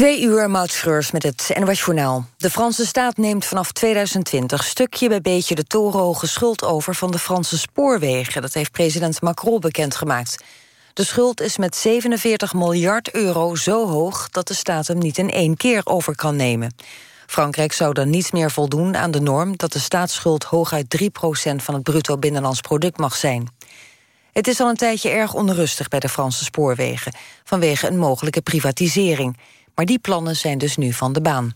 Twee uur Mautschreurs met het NOS Journaal. De Franse staat neemt vanaf 2020 stukje bij beetje de torenhoge schuld over van de Franse spoorwegen. Dat heeft president Macron bekendgemaakt. De schuld is met 47 miljard euro zo hoog dat de staat hem niet in één keer over kan nemen. Frankrijk zou dan niet meer voldoen aan de norm dat de staatsschuld hooguit 3% van het bruto binnenlands product mag zijn. Het is al een tijdje erg onrustig bij de Franse spoorwegen vanwege een mogelijke privatisering. Maar die plannen zijn dus nu van de baan.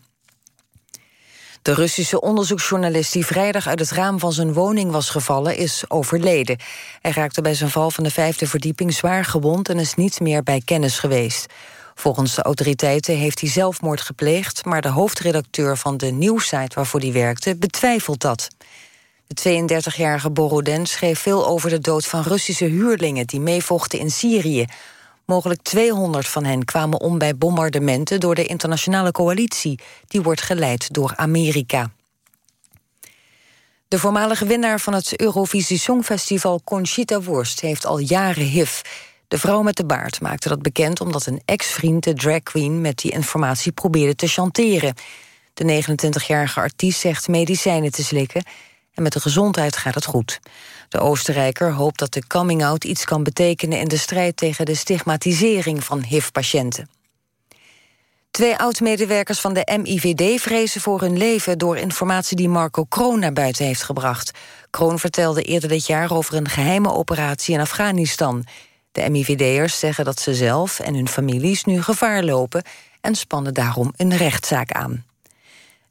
De Russische onderzoeksjournalist die vrijdag uit het raam van zijn woning was gevallen is overleden. Hij raakte bij zijn val van de vijfde verdieping zwaar gewond en is niet meer bij kennis geweest. Volgens de autoriteiten heeft hij zelfmoord gepleegd, maar de hoofdredacteur van de nieuwsite waarvoor hij werkte betwijfelt dat. De 32-jarige Borodin schreef veel over de dood van Russische huurlingen die meevochten in Syrië. Mogelijk 200 van hen kwamen om bij bombardementen door de internationale coalitie. Die wordt geleid door Amerika. De voormalige winnaar van het Eurovisie Songfestival Conchita Wurst heeft al jaren HIV. De vrouw met de baard maakte dat bekend omdat een ex-vriend de drag queen met die informatie probeerde te chanteren. De 29-jarige artiest zegt medicijnen te slikken en met de gezondheid gaat het goed. De Oostenrijker hoopt dat de coming-out iets kan betekenen... in de strijd tegen de stigmatisering van HIV-patiënten. Twee oud-medewerkers van de MIVD vrezen voor hun leven... door informatie die Marco Kroon naar buiten heeft gebracht. Kroon vertelde eerder dit jaar over een geheime operatie in Afghanistan. De MIVD'ers zeggen dat ze zelf en hun families nu gevaar lopen... en spannen daarom een rechtszaak aan.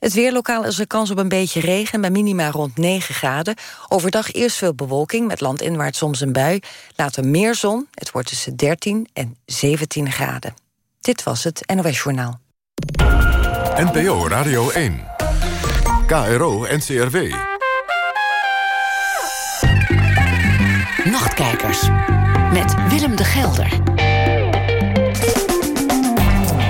Het weerlokaal is er kans op een beetje regen... bij minima rond 9 graden. Overdag eerst veel bewolking, met landinwaarts soms een bui. Later meer zon, het wordt tussen 13 en 17 graden. Dit was het NOS Journaal. NPO Radio 1. KRO NCRW. Nachtkijkers. Met Willem de Gelder.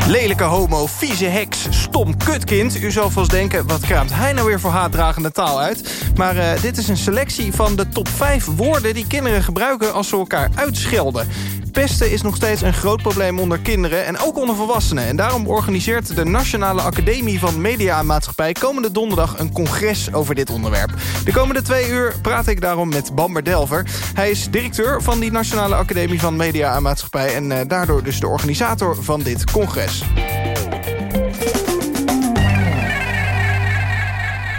Lelijke homo, vieze heks, stom kutkind. U zal vast denken, wat kraamt hij nou weer voor haatdragende taal uit? Maar uh, dit is een selectie van de top 5 woorden... die kinderen gebruiken als ze elkaar uitschelden. Pesten is nog steeds een groot probleem onder kinderen en ook onder volwassenen. En daarom organiseert de Nationale Academie van Media en Maatschappij... komende donderdag een congres over dit onderwerp. De komende twee uur praat ik daarom met Bamber Delver. Hij is directeur van die Nationale Academie van Media en Maatschappij... en uh, daardoor dus de organisator van dit congres.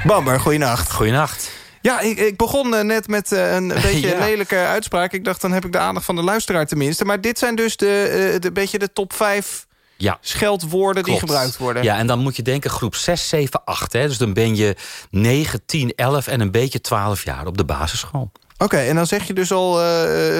Bamber, goeienacht. Goeienacht. Ja, ik, ik begon eh, net met uh, een beetje ja. lelijke uitspraak. Ik dacht, dan heb ik de aandacht van de luisteraar tenminste. Maar dit zijn dus de, uh, de beetje de top 5 ja. scheldwoorden Klopt. die gebruikt worden. Ja, en dan moet je denken groep 6, 7, 8. Hè? Dus dan ben je 9, 10, 11 en een beetje 12 jaar op de basisschool. Oké, okay, en dan zeg je dus al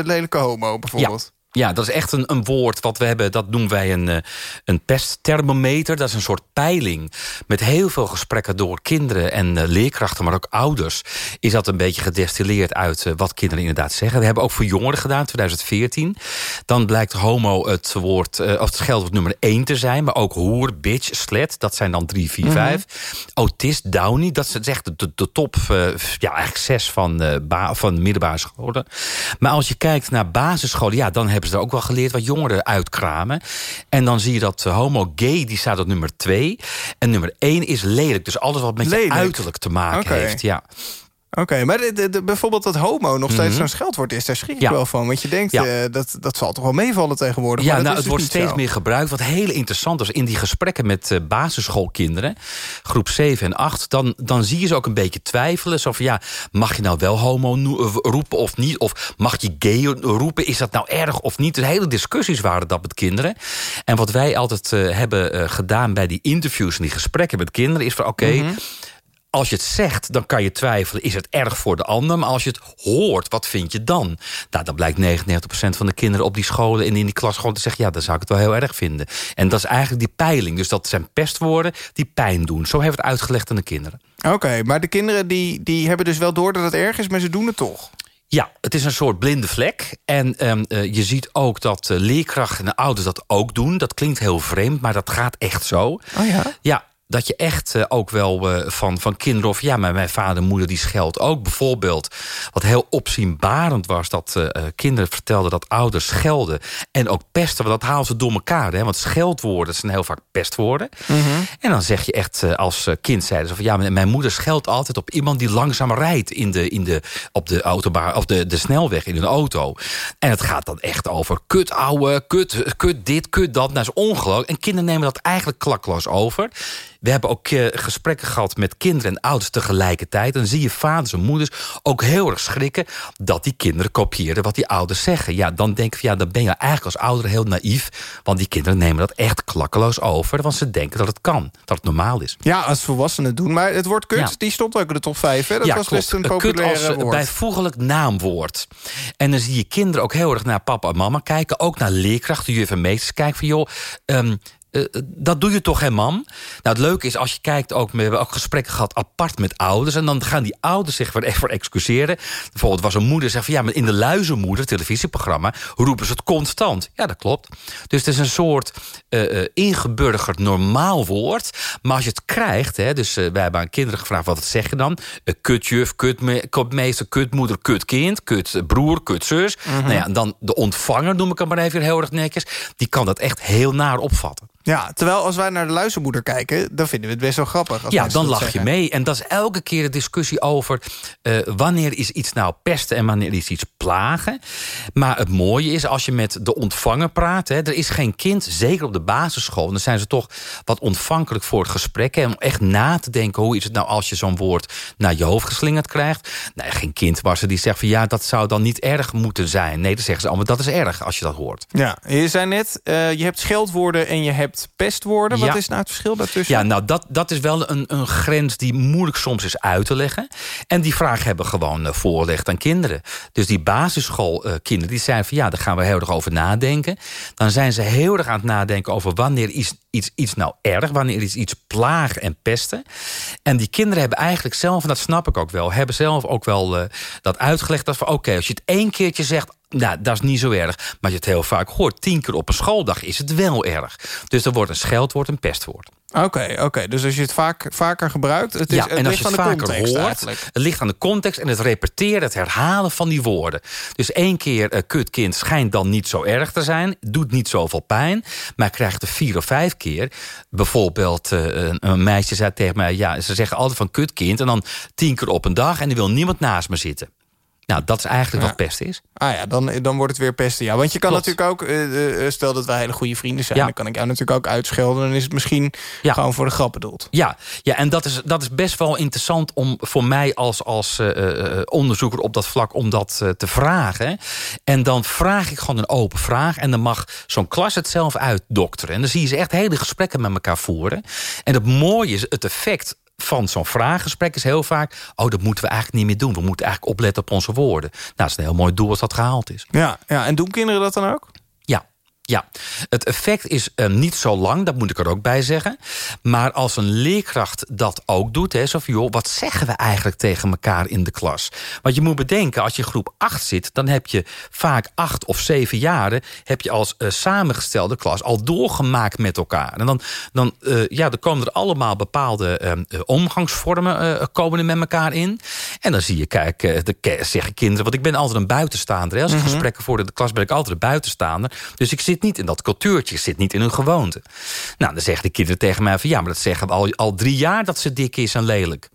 lelijke homo bijvoorbeeld. Ja. Ja, dat is echt een, een woord wat we hebben. Dat noemen wij een, een pestthermometer. Dat is een soort peiling. Met heel veel gesprekken door kinderen en uh, leerkrachten... maar ook ouders, is dat een beetje gedestilleerd uit... Uh, wat kinderen inderdaad zeggen. We hebben ook voor jongeren gedaan, 2014. Dan blijkt homo het woord, uh, of het scheldwoord nummer 1 te zijn... maar ook hoer, bitch, slet, dat zijn dan 3, 4, 5. Mm-hmm. Autist, downy, dat is echt de, de top... ja, eigenlijk zes van, van middelbare scholen. Maar als je kijkt naar basisscholen... ja, dan hebben hebben ze er ook wel geleerd wat jongeren uitkramen. En dan zie je dat uh, homo gay, die staat op nummer twee. En nummer één is lelijk. Dus alles wat met lelijk. je uiterlijk te maken okay. heeft. Ja. Oké, okay, maar de, de, de, bijvoorbeeld dat homo nog steeds mm -hmm. zo'n scheldwoord is... daar schrik ik ja. wel van. Want je denkt, ja. uh, dat, dat zal toch wel meevallen tegenwoordig. Ja, nou, het dus wordt steeds zo. meer gebruikt. Wat heel interessant is, in die gesprekken met uh, basisschoolkinderen... groep 7 en 8, dan, dan zie je ze ook een beetje twijfelen. Zo van, ja, mag je nou wel homo roepen of niet? Of mag je gay roepen? Is dat nou erg of niet? Dus hele discussies waren dat met kinderen. En wat wij altijd uh, hebben gedaan bij die interviews... en die gesprekken met kinderen, is van, oké... Okay, mm -hmm als je het zegt, dan kan je twijfelen... is het erg voor de ander? Maar als je het hoort, wat vind je dan? Nou, dan blijkt 99% van de kinderen op die scholen... en in die klas gewoon te zeggen... ja, dan zou ik het wel heel erg vinden. En dat is eigenlijk die peiling. Dus dat zijn pestwoorden die pijn doen. Zo hebben we het uitgelegd aan de kinderen. Oké, okay, maar de kinderen die, die hebben dus wel door dat het erg is... maar ze doen het toch? Ja, het is een soort blinde vlek. En um, uh, je ziet ook dat uh, leerkrachten en ouders dat ook doen. Dat klinkt heel vreemd, maar dat gaat echt zo. Oh ja? Ja, dat je echt uh, ook wel uh, van, van kinderen... of ja, mijn, mijn vader en moeder die scheldt ook. Bijvoorbeeld, wat heel opzienbarend was... dat uh, kinderen vertelden dat ouders schelden en ook pesten. Want dat halen ze door elkaar. Hè? Want scheldwoorden zijn heel vaak pestwoorden. Mhm. En dan zeg je echt als kind... zeiden ze van ja, mijn moeder scheldt altijd op iemand... die langzaam rijdt in de, in de, op de, autobaan, of de, de snelweg in een auto. En het gaat dan echt over kut ouwe, kut, kut dit, kut dat. Nou, is ongelooflijk. En kinderen nemen dat eigenlijk klakloos over... We hebben ook uh, gesprekken gehad met kinderen en ouders tegelijkertijd. En dan zie je vaders en moeders ook heel erg schrikken... dat die kinderen kopieerden wat die ouders zeggen. Ja, dan denk ik, ja, dan ben je eigenlijk als ouder heel naïef. Want die kinderen nemen dat echt klakkeloos over. Want ze denken dat het kan, dat het normaal is. Ja, als volwassenen doen. Maar het woord kut, Ja. die stond ook in de top 5. Hè? Dat ja, was klopt. best een Kut populaire als eh, woord. bijvoeglijk naamwoord. En dan zie je kinderen ook heel erg naar papa en mama kijken. Ook naar leerkrachten, juf en meesters kijken van... joh, ehm, eh, dat doe je toch, hè, mam? Nou, het leuke is, als je kijkt, ook, we hebben ook gesprekken gehad apart met ouders. En dan gaan die ouders zich even excuseren. Bijvoorbeeld was een moeder zegt van ja, maar in de Luizenmoeder, televisieprogramma, roepen ze het constant. Ja, dat klopt. Dus het is een soort eh, eh, ingeburgerd normaal woord. Maar als je het krijgt, hè, dus eh, wij hebben aan kinderen gevraagd wat het zeg je dan? Uh, kutjuf, kutme kutmeester, kutmoeder, kutkind, kutbroer, kutzus. Nou ja, en dan de ontvanger, noem ik hem maar even heel erg netjes. Die kan dat echt heel naar opvatten. Ja, terwijl als wij naar de luistermoeder kijken... dan vinden we het best wel grappig. Als Ja, dan lach je mee. En dat is elke keer een discussie over... eh, wanneer is iets nou pesten en wanneer is iets plagen. Maar het mooie is, als je met de ontvanger praat... Hè, er is geen kind, zeker op de basisschool... dan zijn ze toch wat ontvankelijk voor het gesprek... hè, om echt na te denken, hoe is het nou als je zo'n woord... naar je hoofd geslingerd krijgt. Nee, geen kind was er die zegt van... ja, dat zou dan niet erg moeten zijn. Nee, dan zeggen ze allemaal, dat is erg als je dat hoort. Ja, je zei net, eh, je hebt scheldwoorden en je hebt pestwoorden. Wat Ja. is nou het verschil daartussen? Ja, nou, dat, dat is wel een, een grens die moeilijk soms is uit te leggen. En die vraag hebben gewoon eh, voorgelegd aan kinderen. Dus die basisschoolkinderen, die zeiden van... ja, daar gaan we heel erg over nadenken. Dan zijn ze heel erg aan het nadenken over wanneer is iets, iets nou erg... wanneer is iets plagen en pesten. En die kinderen hebben eigenlijk zelf, en dat snap ik ook wel... hebben zelf ook wel eh, dat uitgelegd. Dat van, oké, als je het één keertje zegt... Nou, dat is niet zo erg. Maar je het heel vaak hoort, tien keer op een schooldag is het wel erg. Dus dan wordt een scheldwoord een pestwoord. Oké, oké. dus als je het vaak, vaker gebruikt... Het, is, ja, het en als ligt je aan het de vaker context hoort, eigenlijk. het ligt aan de context en het repeteren, het herhalen van die woorden. Dus één keer uh, kutkind schijnt dan niet zo erg te zijn, doet niet zoveel pijn, maar krijgt er vier of vijf keer. Bijvoorbeeld, uh, een, meisje zei tegen mij, ja, ze zeggen altijd van kutkind en dan tien keer op een dag en er wil niemand naast me zitten. Nou, dat is eigenlijk Ja. wat pest is. Ah ja, dan, dan wordt het weer pesten. Ja, want je kan Klopt. natuurlijk ook... eh, eh, stel dat wij hele goede vrienden zijn... Ja. dan kan ik jou natuurlijk ook uitschelden. Dan is het misschien Ja. gewoon voor de grap bedoeld. Ja, ja en dat is, dat is best wel interessant om voor mij als, als eh, eh, onderzoeker op dat vlak om dat eh, te vragen. En dan vraag ik gewoon een open vraag. En dan mag zo'n klas het zelf uitdokteren. En dan zie je ze echt hele gesprekken met elkaar voeren. En het mooie is, het effect van zo'n vraaggesprek is heel vaak... oh, dat moeten we eigenlijk niet meer doen. We moeten eigenlijk opletten op onze woorden. Nou, dat is een heel mooi doel als dat gehaald is. Ja, ja, en doen kinderen dat dan ook? Ja. Het effect is eh, niet zo lang, dat moet ik er ook bij zeggen. Maar als een leerkracht dat ook doet, hè, zo van, joh, wat zeggen we eigenlijk tegen elkaar in de klas? Want je moet bedenken, als je groep 8 zit, dan heb je vaak acht of zeven jaren, heb je als eh, samengestelde klas al doorgemaakt met elkaar. En dan, dan, eh, ja, dan komen er allemaal bepaalde eh, eh, omgangsvormen komen er met elkaar in. En dan zie je, kijk, de, zeggen kinderen, want ik ben altijd een buitenstaander. Hè. Als ik gesprekken voer in de klas ben ik altijd een buitenstaander. Dus ik zit niet in dat cultuurtje, zit niet in hun gewoonte. Nou, dan zeggen de kinderen tegen mij van ja, maar dat zeggen we al, al drie jaar dat ze dik is en lelijk.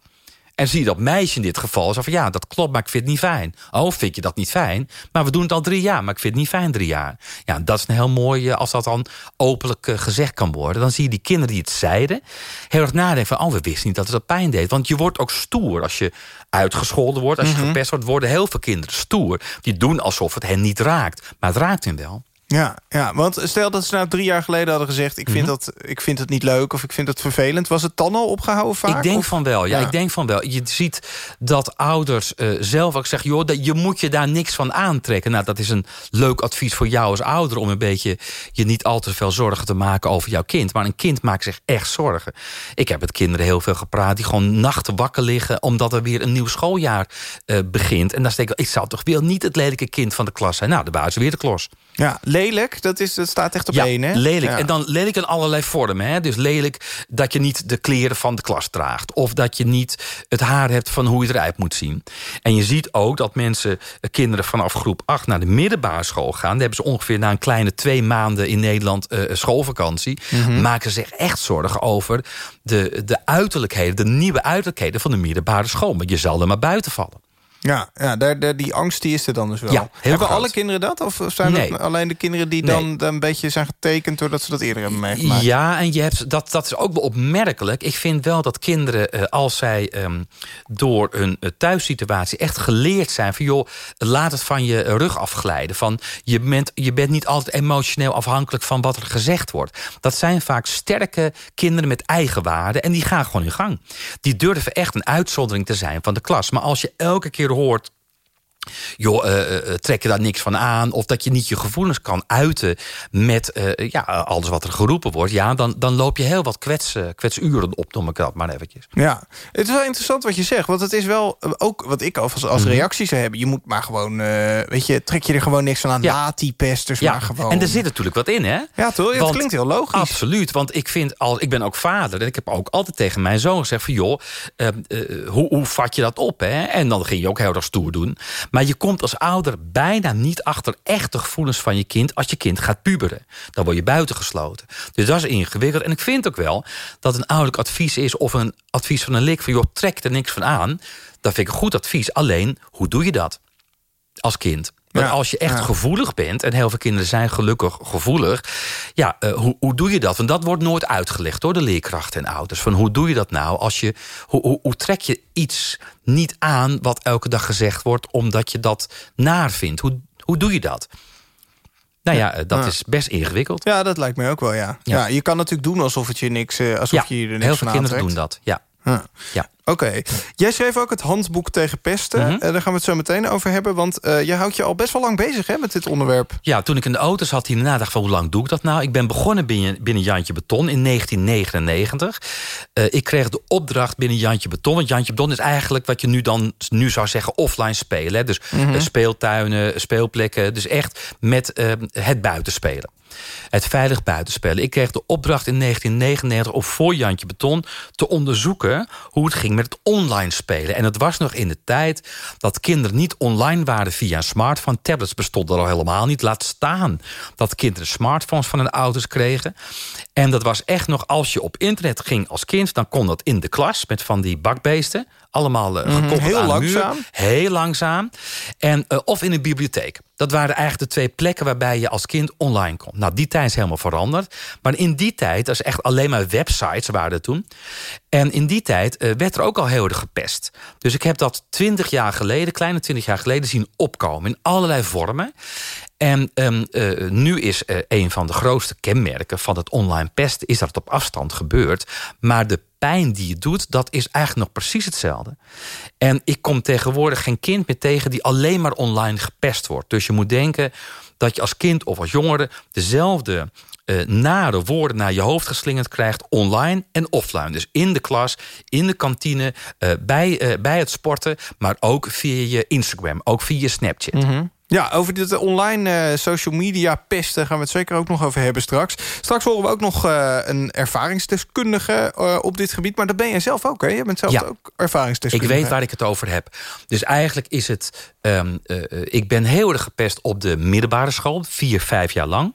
En zie je dat meisje in dit geval zo van ja, dat klopt, maar ik vind het niet fijn. Oh, vind je dat niet fijn? Maar we doen het al drie jaar, maar ik vind het niet fijn drie jaar. Ja, dat is een heel mooi, eh, als dat dan openlijk eh, gezegd kan worden. Dan zie je die kinderen die het zeiden, heel erg nadenken van oh, we wisten niet dat het dat pijn deed. Want je wordt ook stoer als je uitgescholden wordt, als je gepest wordt, worden heel veel kinderen stoer. Die doen alsof het hen niet raakt, maar het raakt hen wel. Ja, ja, want stel dat ze nou drie jaar geleden hadden gezegd... Ik vind, Mhm. dat, ik vind het niet leuk of ik vind het vervelend. Was het dan al opgehouden vaak? Ik denk Of- van wel, ja, Ja. ik denk van wel. Je ziet dat ouders eh, zelf ook zeggen... joh, dat, je moet je daar niks van aantrekken. Nou, dat is een leuk advies voor jou als ouder... om een beetje je niet al te veel zorgen te maken over jouw kind. Maar een kind maakt zich echt zorgen. Ik heb met kinderen heel veel gepraat... die gewoon nachten wakker liggen... omdat er weer een nieuw schooljaar eh, begint. En dan denk ik, ik zou toch wel niet het lelijke kind van de klas zijn. Nou, waren ze weer de klos. Ja, lelijk, dat, is, dat staat echt op ja, één, hè? lelijk. Ja. En dan lelijk in allerlei vormen. Hè? Dus lelijk dat je niet de kleren van de klas draagt. Of dat je niet het haar hebt van hoe je eruit moet zien. En je ziet ook dat mensen, eh, kinderen vanaf groep 8 naar de middelbare school gaan. Dan hebben ze ongeveer na een kleine twee maanden in Nederland eh, schoolvakantie. Mhm. Maken zich echt zorgen over de, de uiterlijkheden, de nieuwe uiterlijkheden van de middelbare school. Maar je zal er maar buiten vallen. Ja, ja daar, daar- die angst die is er dan dus wel. Ja, Hebben groot. alle kinderen dat? Of zijn Nee. het alleen de kinderen die dan, een beetje zijn getekend... doordat ze dat eerder hebben meegemaakt? Ja, en je hebt, dat, dat is ook wel opmerkelijk. Ik vind wel dat kinderen, eh, als zij ehm, door een eh, thuissituatie echt geleerd zijn... van joh, laat het van je rug afglijden. Van, je, bent, je bent niet altijd emotioneel afhankelijk van wat er gezegd wordt. Dat zijn vaak sterke kinderen met eigen waarden... en die gaan gewoon in gang. Die durven echt een uitzondering te zijn van de klas. Maar als je elke keer hoort joh, eh, trek je daar niks van aan... of dat je niet je gevoelens kan uiten met ja, alles wat er geroepen wordt... ja, dan, dan loop je heel wat kwets, kwetsuren op, noem ik dat maar eventjes. Ja, het is wel interessant wat je zegt. Want het is wel ook wat ik als, als Mhm. reactie zou hebben. Je moet maar gewoon, weet je, trek je er gewoon niks van aan. Ja. Laat die pesters maar gewoon. en er zit natuurlijk wat in, hè? Ja, toch? Ja, het Want- klinkt heel logisch. Absoluut, want ik vind al, ik ben ook vader en ik heb ook altijd tegen mijn zoon gezegd van joh, eh, eh, hoe, hoe vat je dat op? Hè? En dan ging je ook heel erg stoer doen. Maar je komt als ouder bijna niet achter echte gevoelens van je kind als je kind gaat puberen. Dan word je buitengesloten. Dus dat is ingewikkeld. En ik vind ook wel dat een ouderlijk advies is of een advies van een lik van joh, trek er niks van aan. Dat vind ik een goed advies. Alleen, hoe doe je dat? als kind. Want Ja, als je echt ja. gevoelig bent... en heel veel kinderen zijn gelukkig gevoelig... ja, eh, hoe, hoe doe je dat? Want dat wordt nooit uitgelegd door de leerkrachten en ouders. Van hoe doe je dat nou? Als je, hoe, hoe, hoe trek je iets niet aan wat elke dag gezegd wordt... omdat je dat naar vindt? Hoe, hoe doe je dat? Nou ja, eh, dat is best ingewikkeld. Ja, dat lijkt mij ook wel, ja. ja. Je kan natuurlijk doen alsof het je niks, eh, alsof je er niks heel veel kinderen aantrekt. doen dat. Ja. Ja. Oké. Jij schreef ook het handboek tegen pesten. Mhm. Eh, daar gaan we het zo meteen over hebben. Want eh jij houdt je al best wel lang bezig hè, met dit onderwerp. Ja, toen ik in de auto zat hier nadacht van hoe lang doe ik dat nou? Ik ben begonnen binnen, binnen Jantje Beton in 1999. Eh, ik kreeg de opdracht binnen Jantje Beton. Want Jantje Beton is eigenlijk wat je nu dan nu zou zeggen offline spelen. Hè? Dus eh, speeltuinen, speelplekken. Dus echt met het buitenspelen. Het veilig buitenspelen. Ik kreeg de opdracht in 1999 om voor Jantje Beton te onderzoeken hoe het ging met het online spelen. En het was nog in de tijd dat kinderen niet online waren via een smartphone. Tablets bestonden er al helemaal niet. Laat staan dat kinderen smartphones van hun ouders kregen. En dat was echt nog, als je op internet ging als kind... dan kon dat in de klas met van die bakbeesten. Allemaal eh, gekoppeld heel aan langzaam. muur. Heel langzaam. En, eh, of in een bibliotheek. Dat waren eigenlijk de twee plekken waarbij je als kind online kon. Nou, die tijd is helemaal veranderd. Maar in die tijd, dat is echt alleen maar websites waren er toen. En in die tijd eh, werd er ook al heel erg gepest. Dus ik heb dat twintig jaar geleden, kleine twintig jaar geleden... zien opkomen in allerlei vormen. En ehm, eh, nu is een van de grootste kenmerken van het online pesten... is dat het op afstand gebeurt. Maar de pijn die het doet, dat is eigenlijk nog precies hetzelfde. En ik kom tegenwoordig geen kind meer tegen... die alleen maar online gepest wordt. Dus je moet denken dat je als kind of als jongere... dezelfde eh, nare woorden naar je hoofd geslingerd krijgt... online en offline. Dus in de klas, in de kantine, eh, bij, eh, bij het sporten... maar ook via je Instagram, ook via je Snapchat. Ja, over dit online eh, social media pesten gaan we het zeker ook nog over hebben straks. Straks horen we ook nog eh, een ervaringsdeskundige eh, op dit gebied. Maar dat ben jij zelf ook, hè? Je bent zelf Ja. ook Ik ervaringsdeskundige. weet waar ik het over heb. Dus eigenlijk is het... ehm, eh, eh, ik ben heel erg gepest op de middelbare school. Vier, vijf jaar lang.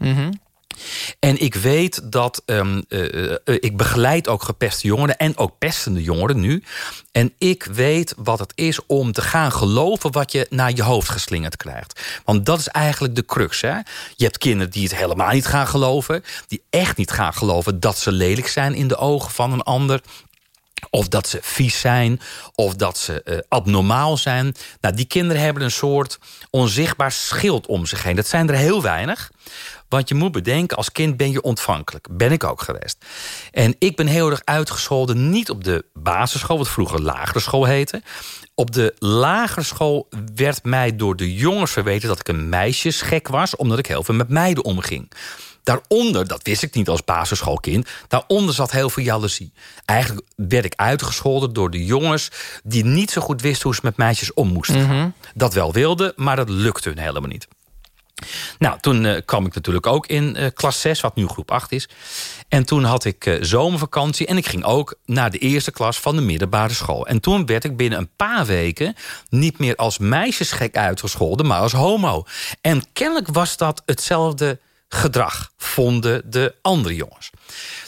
En ik weet dat... ehm, eh, eh, ik begeleid ook gepeste jongeren... en ook pestende jongeren nu. En ik weet wat het is om te gaan geloven... wat je naar je hoofd geslingerd krijgt. Want dat is eigenlijk de crux. Hè? Je hebt kinderen die het helemaal niet gaan geloven. Die echt niet gaan geloven dat ze lelijk zijn... in de ogen van een ander. Of dat ze vies zijn, of dat ze eh, abnormaal zijn. Nou, die kinderen hebben een soort onzichtbaar schild om zich heen. Dat zijn er heel weinig. Want je moet bedenken, als kind ben je ontvankelijk. Ben ik ook geweest. En ik ben heel erg uitgescholden, niet op de basisschool... wat vroeger lagere school heette. Op de lagere school werd mij door de jongens verweten... dat ik een meisjesgek was, omdat ik heel veel met meiden omging. Daaronder, dat wist ik niet als basisschoolkind... daaronder zat heel veel jaloezie. Eigenlijk werd ik uitgescholden door de jongens... die niet zo goed wisten hoe ze met meisjes om moesten gaan. Dat wel wilden, maar dat lukte hun helemaal niet. Nou, toen uh, kwam ik natuurlijk ook in uh, klas 6, wat nu groep 8 is. En toen had ik uh, zomervakantie en ik ging ook naar de eerste klas van de middelbare school. En toen werd ik binnen een paar weken niet meer als meisjesgek uitgescholden, maar als homo. En kennelijk was dat hetzelfde gedrag, vonden de andere jongens.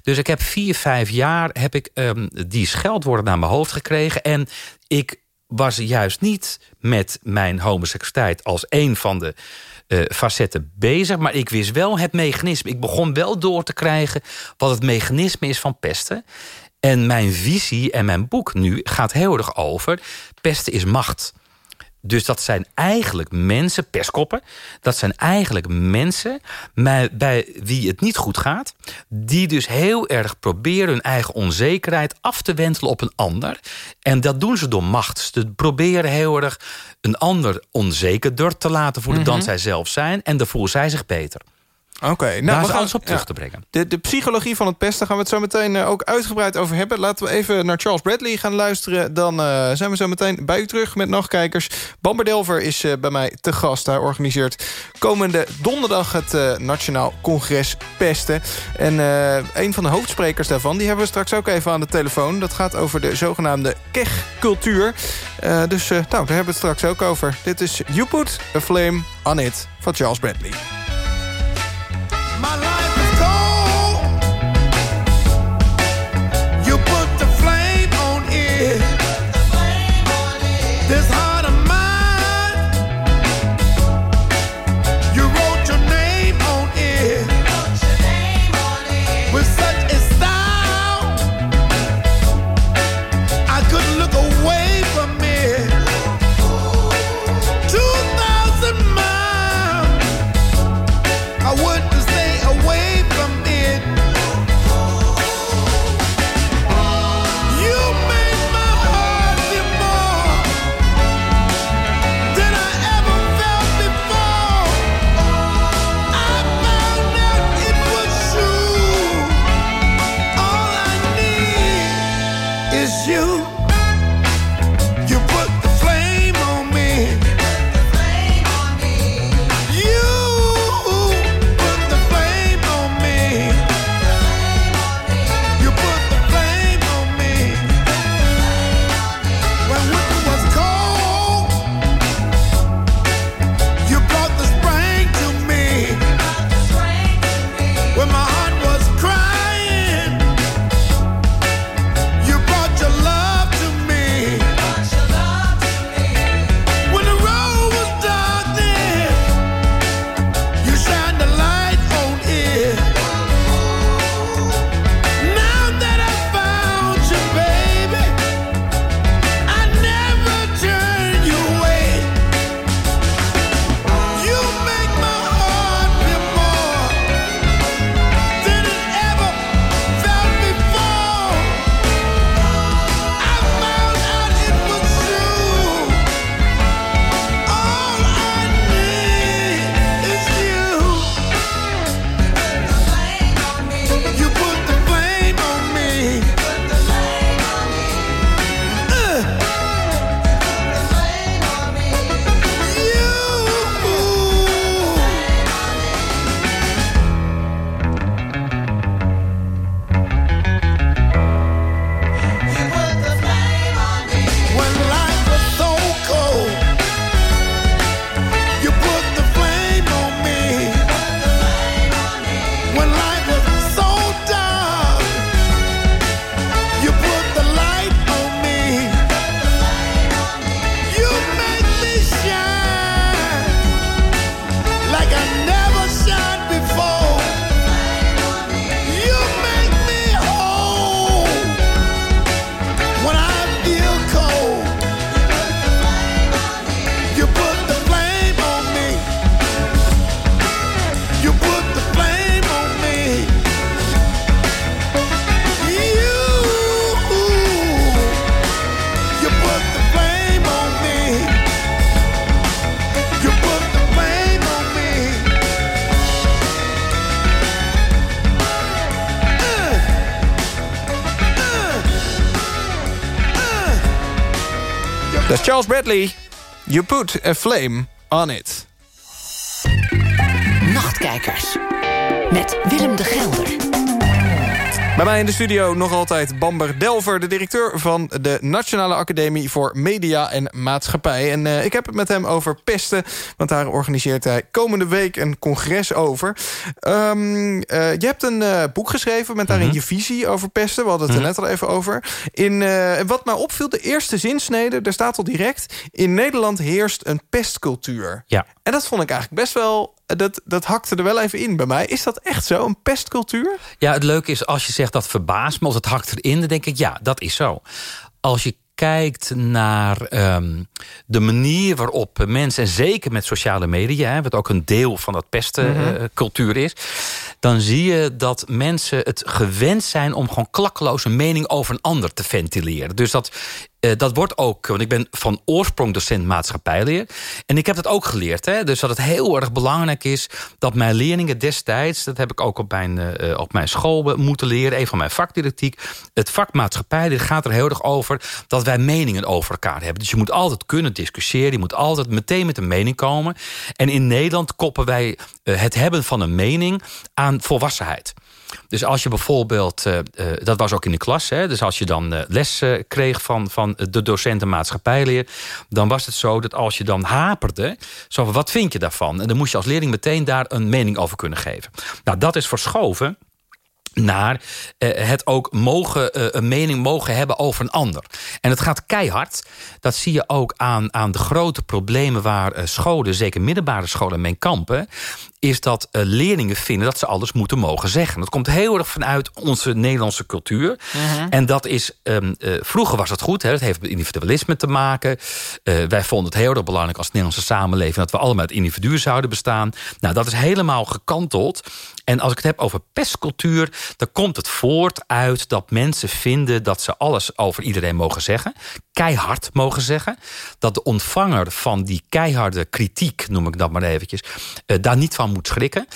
Dus ik heb vier, vijf jaar heb ik um, die scheldwoorden naar mijn hoofd gekregen. En ik was juist niet met mijn homoseksualiteit als een van de uh, facetten bezig. Maar ik wist wel het mechanisme. Ik begon wel door te krijgen wat het mechanisme is van pesten. En mijn visie en mijn boek nu gaat heel erg over... pesten is macht. Dus dat zijn eigenlijk mensen, perskoppen... dat zijn eigenlijk mensen bij wie het niet goed gaat... die dus heel erg proberen hun eigen onzekerheid af te wentelen op een ander. En dat doen ze door macht. Ze proberen heel erg een ander onzekerder te laten voelen... dan mhm. zij zelf zijn en dan voelen zij zich beter. Oké, nou, we gaan op terug te brengen. De, de psychologie van het pesten gaan we het zo meteen eh, ook uitgebreid over hebben. Laten we even naar Charles Bradley gaan luisteren. Dan uh, zijn we zo meteen bij u terug met Nachtkijkers. Bamber Delver is uh, bij mij te gast. Hij organiseert komende donderdag het Nationaal Congres Pesten. En een van de hoofdsprekers daarvan... die hebben we straks ook even aan de telefoon. Dat gaat over de zogenaamde kech-cultuur. dus nou, daar hebben we het straks ook over. Dit is You Put a Flame on It van Charles Bradley. Charles Bradley. You put a flame on it. Nieuwskijkers. Met Willem de Gelder. Bij mij in de studio nog altijd Bamber Delver... de directeur van de Nationale Academie voor Media en Maatschappij. En uh, ik heb het met hem over pesten... want daar organiseert hij komende week een congres over. Um, uh, je hebt een uh, boek geschreven met daarin -hmm. je visie over pesten. We hadden het er net al even over. In, wat mij opviel, de eerste zinsnede, daar staat al direct... in Nederland heerst een pestcultuur. Ja. En dat vond ik eigenlijk best wel dat, dat hakte er wel even in bij mij. Is dat echt zo, een pestcultuur? Ja, het leuke is als je zegt dat verbaast me... als het hakt erin, dan denk ik ja, dat is zo. Als je kijkt naar um, de manier waarop mensen... en zeker met sociale media, hè, wat ook een deel van dat pestencultuur mm -hmm. uh, is... dan zie je dat mensen het gewend zijn... om gewoon klakkeloos een mening over een ander te ventileren. Dus dat uh, dat wordt ook, want ik ben van oorsprong docent maatschappijleer. En ik heb dat ook geleerd. Hè? Dus dat het heel erg belangrijk is dat mijn leerlingen destijds... dat heb ik ook op mijn, uh, op mijn school moeten leren, een van mijn vakdidactiek... het vak maatschappijleer gaat er heel erg over dat wij meningen over elkaar hebben. Dus je moet altijd kunnen discussiëren. Je moet altijd meteen met een mening komen. En in Nederland koppen wij uh, het hebben van een mening aan volwassenheid. Dus als je bijvoorbeeld, uh, uh, dat was ook in de klas... Hè, dus als je dan uh, les kreeg van, van de docenten maatschappijleer... dan was het zo dat als je dan haperde... zo van, wat vind je daarvan? En dan moest je als leerling meteen daar een mening over kunnen geven. Nou, dat is verschoven naar uh, het ook mogen, uh, een mening mogen hebben over een ander. En het gaat keihard. Dat zie je ook aan, aan de grote problemen waar uh, scholen... zeker middelbare scholen mee kampen is dat uh, leerlingen vinden dat ze alles moeten mogen zeggen. Dat komt heel erg vanuit onze Nederlandse cultuur. Uh -huh. En dat is, um, uh, vroeger was het goed, hè, het heeft met individualisme te maken. Uh, wij vonden het heel erg belangrijk als Nederlandse samenleving... dat we allemaal het individu zouden bestaan. Nou, dat is helemaal gekanteld. En als ik het heb over pestcultuur... dan komt het voort uit dat mensen vinden... dat ze alles over iedereen mogen zeggen. Keihard mogen zeggen. Dat de ontvanger van die keiharde kritiek, noem ik dat maar eventjes... daar niet van moet schrikken.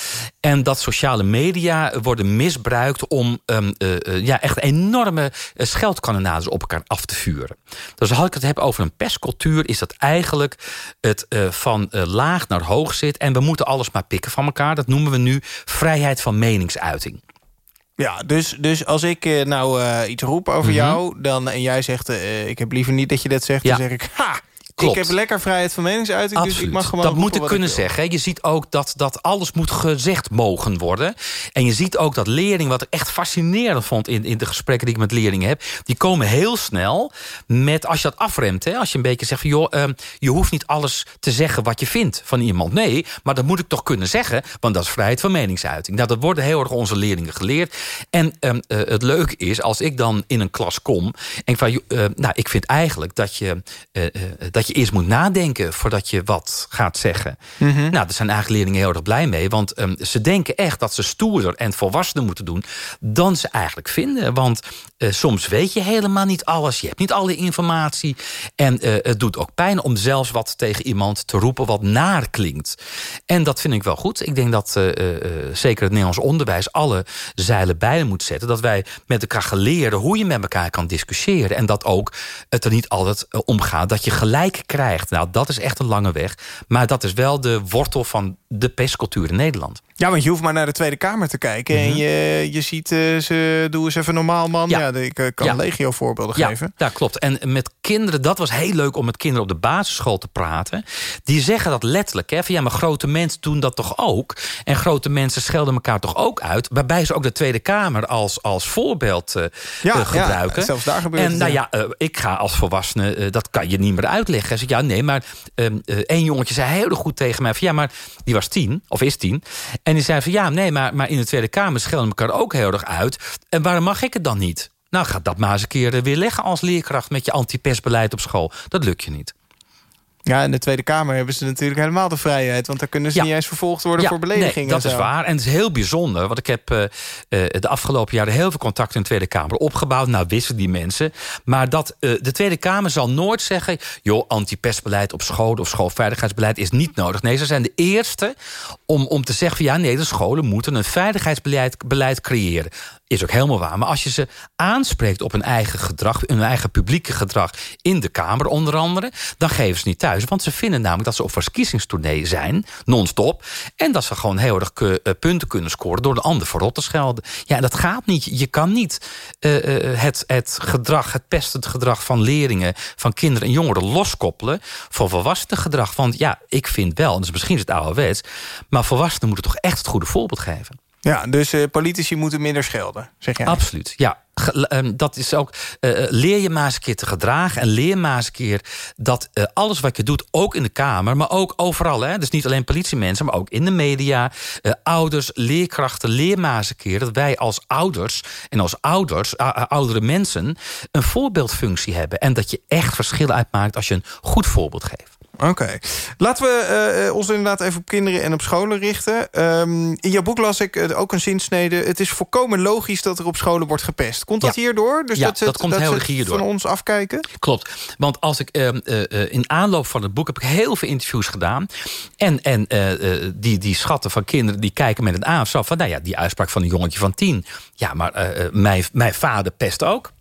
En dat sociale media worden misbruikt om um, uh, ja, echt enorme scheldkanonades op elkaar af te vuren. Dus als ik het heb over een pestcultuur... is dat eigenlijk het van laag naar hoog zit... en we moeten alles maar pikken van elkaar. Dat noemen we nu vrijheid van meningsuiting. Ja, dus, dus als ik uh, nou uh, iets roep over mm -hmm. jou... Dan, en jij zegt, uh, ik heb liever niet dat je dat zegt... Ja. dan zeg ik, ha, Klopt. Ik heb lekker vrijheid van meningsuiting, Absoluut. dus ik mag gewoon... Dat moet ik kunnen ik zeggen. Je ziet ook dat, dat alles moet gezegd mogen worden. En je ziet ook dat leerlingen, wat ik echt fascinerend vond... in, in de gesprekken die ik met leerlingen heb... die komen heel snel met, als je dat afremt... Hè, als je een beetje zegt van... joh, um, je hoeft niet alles te zeggen wat je vindt van iemand. Nee, maar dat moet ik toch kunnen zeggen... want dat is vrijheid van meningsuiting. Nou, dat worden heel erg onze leerlingen geleerd. En um, uh, het leuke is, als ik dan in een klas kom... en van, uh, nou, ik vind eigenlijk dat je... Uh, dat je je eerst moet nadenken voordat je wat gaat zeggen. Mm -hmm. Nou, daar zijn eigenlijk leerlingen heel erg blij mee. Want um, ze denken echt dat ze stoerder en volwassener moeten doen... dan ze eigenlijk vinden. Want uh, soms weet je helemaal niet alles. Je hebt niet alle informatie. En uh, het doet ook pijn om zelfs wat tegen iemand te roepen... wat naar klinkt. En dat vind ik wel goed. Ik denk dat uh, zeker het Nederlands onderwijs... alle zeilen bij moet zetten. Dat wij met elkaar geleerd hoe je met elkaar kan discussiëren. En dat ook het er niet altijd om gaat dat je gelijk krijgt. Nou, dat is echt een lange weg. Maar dat is wel de wortel van de pestcultuur in Nederland. Ja, want je hoeft maar naar de Tweede Kamer te kijken... Mm -hmm. en je, je ziet, uh, ze doen eens even normaal, man. Ja, ja ik uh, kan ja. legio voorbeelden ja, geven. Ja, klopt. En met kinderen, dat was heel leuk om met kinderen op de basisschool te praten. Die zeggen dat letterlijk. Hè, van, ja, maar grote mensen doen dat toch ook? En grote mensen schelden elkaar toch ook uit? Waarbij ze ook de Tweede Kamer als, als voorbeeld uh, ja, gebruiken. Ja, zelfs daar gebeurt En nou ja, ik ga als volwassene, dat kan je niet meer uitleggen. Zeg, ja, nee, maar um, één jongetje zei heel goed tegen mij... van ja, maar die was tien, of is tien. En die zei van ja, nee, maar, maar in de Tweede Kamer schelden elkaar ook heel erg uit. En waarom mag ik het dan niet? Nou, ga dat maar eens een keer weer leggen als leerkracht... met je anti-pestbeleid op school. Dat lukt je niet. Ja, in de Tweede Kamer hebben ze natuurlijk helemaal de vrijheid. Want daar kunnen ze ja. niet eens vervolgd worden ja, voor beledigingen. Nee, dat is waar. En het is heel bijzonder. Want ik heb uh, uh, de afgelopen jaren heel veel contact in de Tweede Kamer opgebouwd. Nou, wisten die mensen. Maar dat uh, de Tweede Kamer zal nooit zeggen... joh, anti-pestbeleid op school of schoolveiligheidsbeleid is niet nodig. Nee, ze zijn de eerste om, om te zeggen... Van, ja, nee, de scholen moeten een veiligheidsbeleid beleid creëren is ook helemaal waar. Maar als je ze aanspreekt op hun eigen gedrag... hun eigen publieke gedrag in de Kamer onder andere... dan geven ze niet thuis. Want ze vinden namelijk dat ze op verkiezingstournee zijn... non-stop. En dat ze gewoon heel erg eh, punten kunnen scoren... door de ander voorop te schelden. Ja, dat gaat niet. Je kan niet uh, het, het gedrag, het pestend gedrag van leerlingen... van kinderen en jongeren loskoppelen... van volwassen gedrag. Want ja, ik vind wel, dus misschien is het ouderwets... maar volwassenen moeten toch echt het goede voorbeeld geven. Ja, dus uh, politici moeten minder schelden, zeg jij? Absoluut, ja. Ehm, dat is ook, uh, leer je maar eens een keer te gedragen... en leer maar eens een keer dat alles wat je doet, ook in de Kamer... maar ook overal, hè? dus niet alleen politiemensen... maar ook in de media, ouders, leerkrachten... leer maar eens een keer dat wij als ouders... en als ouders, oudere mensen... een voorbeeldfunctie hebben... en dat je echt verschil uitmaakt als je een goed voorbeeld geeft. Oké. Laten we uh, ons inderdaad even op kinderen en op scholen richten. Um, in jouw boek las ik uh, ook een zinsnede. Het is volkomen logisch dat er op scholen wordt gepest. Komt dat hierdoor? Dus ja, dat, dat komt heel erg hierdoor. van ons afkijken? Klopt. Want als ik uh, in aanloop van het boek... heb ik heel veel interviews gedaan. En, en die, die schatten van kinderen die kijken met een aan... Zo van, nou ja, die uitspraak van een jongetje van tien. Ja, maar mijn, mijn vader pest ook.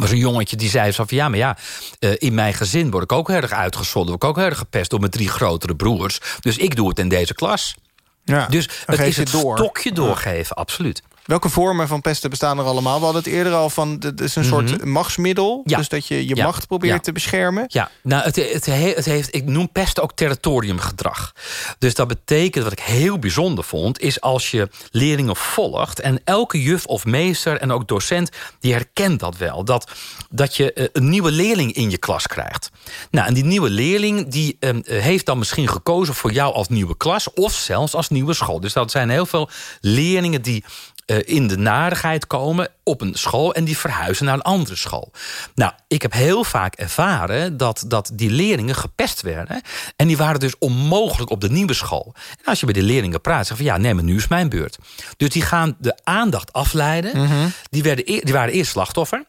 Was een jongetje die zei van... ja, maar ja, uh, in mijn gezin word ik ook heel erg uitgezonden. Word ik ook heel erg gepest door mijn drie grotere broers. Dus ik doe het in deze klas. Ja, dus het is het door. stokje doorgeven, absoluut. Welke vormen van pesten bestaan er allemaal? We hadden het eerder al van, het is een soort mhm. machtsmiddel. Ja. Dus dat je je macht probeert te beschermen. Ja, nou, het, het, het, heeft, ik noem pesten ook territoriumgedrag. Dus dat betekent, wat ik heel bijzonder vond... is als je leerlingen volgt... en elke juf of meester en ook docent, die herkent dat wel. Dat, dat je eh, een nieuwe leerling in je klas krijgt. Nou, en die nieuwe leerling die ehm, eh, heeft dan misschien gekozen voor jou als nieuwe klas... of zelfs als nieuwe school. Dus dat zijn heel veel leerlingen die uh, in de narigheid komen op een school... en die verhuizen naar een andere school. Nou, ik heb heel vaak ervaren dat, dat die leerlingen gepest werden... en die waren dus onmogelijk op de nieuwe school. En als je bij de leerlingen praat, zeg van... ja, nee, maar nu is mijn beurt. Dus die gaan de aandacht afleiden. Mhm. die, werden, die waren eerst slachtoffer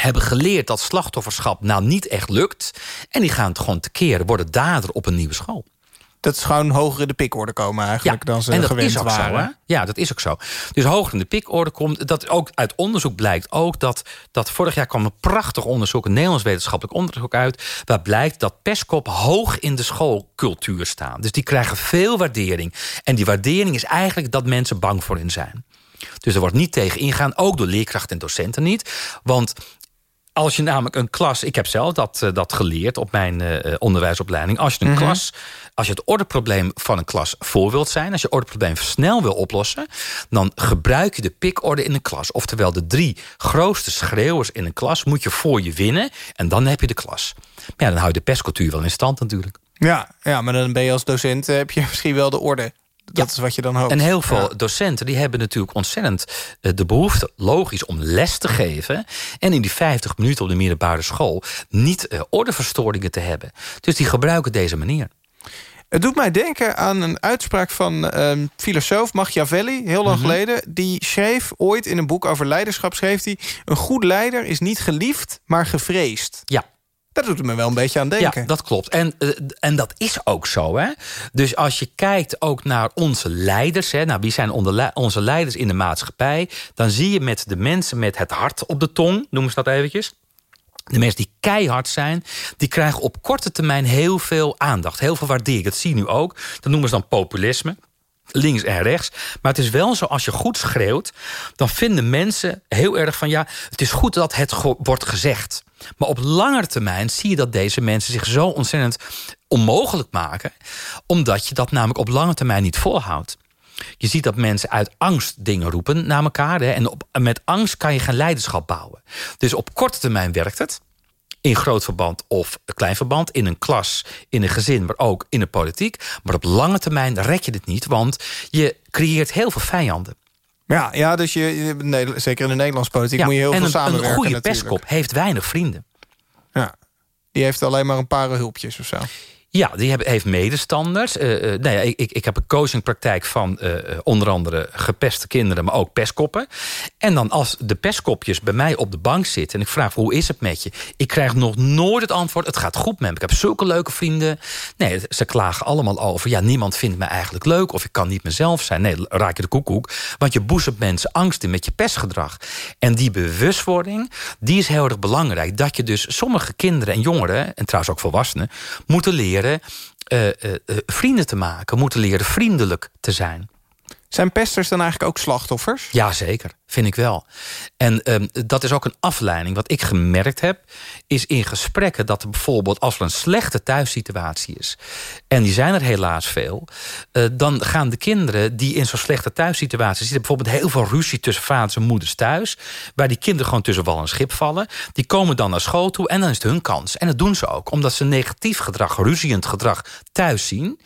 hebben geleerd dat slachtofferschap nou niet echt lukt... en die gaan het gewoon keren, worden dader op een nieuwe school dat is gewoon hoger in de pikorde komen eigenlijk dan ze en dat gewend is ook waren. Zo, Ja, dat is ook zo. Dus hoger in de pikorde komt... dat ook uit onderzoek blijkt ook dat... dat vorig jaar kwam een prachtig onderzoek... een Nederlands wetenschappelijk onderzoek uit... waar blijkt dat pestkop hoog in de schoolcultuur staan. Dus die krijgen veel waardering. En die waardering is eigenlijk dat mensen bang voor hen zijn. Dus er wordt niet tegen ingaan, ook door leerkrachten en docenten niet. Want als je namelijk een klas... Ik heb zelf dat, eh, dat geleerd op mijn uh, onderwijsopleiding. Als je een mhm. klas... Als je het ordeprobleem van een klas voor wilt zijn... als je het ordeprobleem snel wil oplossen... dan gebruik je de pikorde in een klas. Oftewel de drie grootste schreeuwers in een klas... moet je voor je winnen en dan heb je de klas. Maar ja, dan hou je de pestcultuur wel in stand natuurlijk. Ja, ja, maar dan ben je als docent... heb je misschien wel de orde dat is wat je dan hoopt. En heel veel docenten die hebben natuurlijk ontzettend eh, de behoefte... logisch om les te geven... en in die 50 minuten op de middelbare school... niet uh, ordeverstoringen te hebben. Dus die gebruiken deze manier. Het doet mij denken aan een uitspraak van um, filosoof Machiavelli... heel lang mhm. geleden. Die schreef ooit in een boek over leiderschap... schreef hij... een goed leider is niet geliefd, maar gevreesd. Ja. Dat doet me wel een beetje aan denken. Ja, dat klopt. En, uh, en dat is ook zo. Hè? Dus als je kijkt ook naar onze leiders... Hè, nou, wie zijn onze leiders in de maatschappij... dan zie je met de mensen met het hart op de tong... noemen ze dat eventjes... De mensen die keihard zijn, die krijgen op korte termijn heel veel aandacht. Heel veel waardering. Dat zie je nu ook. Dat noemen ze dan populisme links en rechts. Maar het is wel zo, als je goed schreeuwt... dan vinden mensen heel erg van... ja, het is goed dat het wordt gezegd. Maar op langere termijn zie je dat deze mensen zich zo ontzettend onmogelijk maken... omdat je dat namelijk op lange termijn niet volhoudt. Je ziet dat mensen uit angst dingen roepen naar elkaar. Hè, en met angst kan je geen leiderschap bouwen. Dus op korte termijn werkt het in groot verband of klein verband... in een klas, in een gezin, maar ook in de politiek. Maar op lange termijn red je het niet, want je creëert heel veel vijanden. Ja, ja dus je, zeker in de Nederlandse politiek moet je heel veel een, samenwerken. een goede pestkop heeft weinig vrienden. Ja, die heeft alleen maar een paar hulpjes of zo. Ja, die heeft medestanders. Uh, nou ja, ik, ik heb een coachingpraktijk van uh, onder andere gepeste kinderen... maar ook pestkoppen. En dan als de pestkopjes bij mij op de bank zitten... en ik vraag hoe is het met je? Ik krijg nog nooit het antwoord, het gaat goed met me. Ik heb zulke leuke vrienden. Nee, ze klagen allemaal over... ja, niemand vindt me eigenlijk leuk of ik kan niet mezelf zijn. Nee, raak je de koekoek. Want je boezemt mensen angst in met je pestgedrag. En die bewustwording, die is heel erg belangrijk. Dat je dus sommige kinderen en jongeren... en trouwens ook volwassenen, moeten leren leren uh, uh, vrienden te maken. Moeten leren vriendelijk te zijn. Zijn pesters dan eigenlijk ook slachtoffers? Ja, zeker. Vind ik wel. En um, dat is ook een afleiding. Wat ik gemerkt heb, is in gesprekken... dat er bijvoorbeeld als er een slechte thuissituatie is... en die zijn er helaas veel... Uh, dan gaan de kinderen die in zo'n slechte thuissituatie zitten... bijvoorbeeld heel veel ruzie tussen vaders en moeders thuis... waar die kinderen gewoon tussen wal en schip vallen... die komen dan naar school toe en dan is het hun kans. En dat doen ze ook, omdat ze negatief gedrag, ruziend gedrag thuis zien...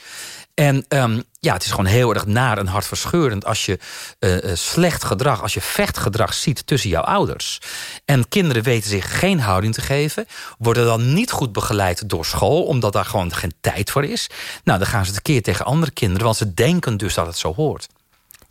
En um, ja, het is gewoon heel erg naar en hartverscheurend... als je uh, slecht gedrag, als je vechtgedrag ziet tussen jouw ouders. En kinderen weten zich geen houding te geven... worden dan niet goed begeleid door school... omdat daar gewoon geen tijd voor is. Nou, dan gaan ze het keer tegen andere kinderen... want ze denken dus dat het zo hoort.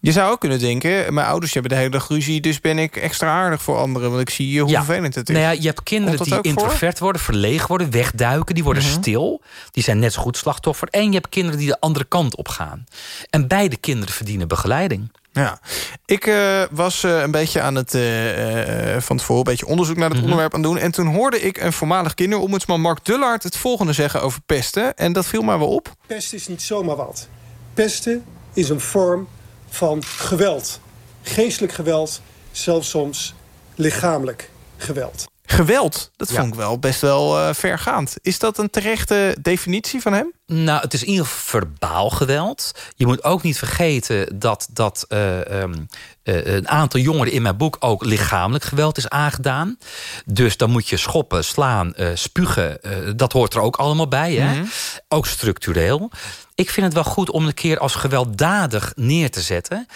Je zou ook kunnen denken, mijn ouders hebben de hele dag ruzie... dus ben ik extra aardig voor anderen, want ik zie hoe ja. vervelend het is. Nou ja, je hebt kinderen die introvert voor? worden, verlegen worden... wegduiken, die worden mm -hmm. stil. Die zijn net zo goed slachtoffer. En je hebt kinderen die de andere kant op gaan. En beide kinderen verdienen begeleiding. Ja, ik uh, was uh, een beetje aan het uh, van tevoren een beetje onderzoek naar het mm -hmm. onderwerp aan doen. En toen hoorde ik een voormalig kinderombudsman Mark Dullard het volgende zeggen over pesten. En dat viel mij wel op. Pesten is niet zomaar wat. Pesten is een vorm van geweld. Geestelijk geweld, zelfs soms lichamelijk geweld. Geweld, dat ja. vond ik wel best wel uh, vergaand. Is dat een terechte definitie van hem? Nou, het is in ieder geval verbaal geweld. Je moet ook niet vergeten dat, dat uh, um, uh, een aantal jongeren in mijn boek... ook lichamelijk geweld is aangedaan. Dus dan moet je schoppen, slaan, spugen. dat hoort er ook allemaal bij. Hè? Mm -hmm. Ook structureel. Ik vind het wel goed om een keer als gewelddadig neer te zetten.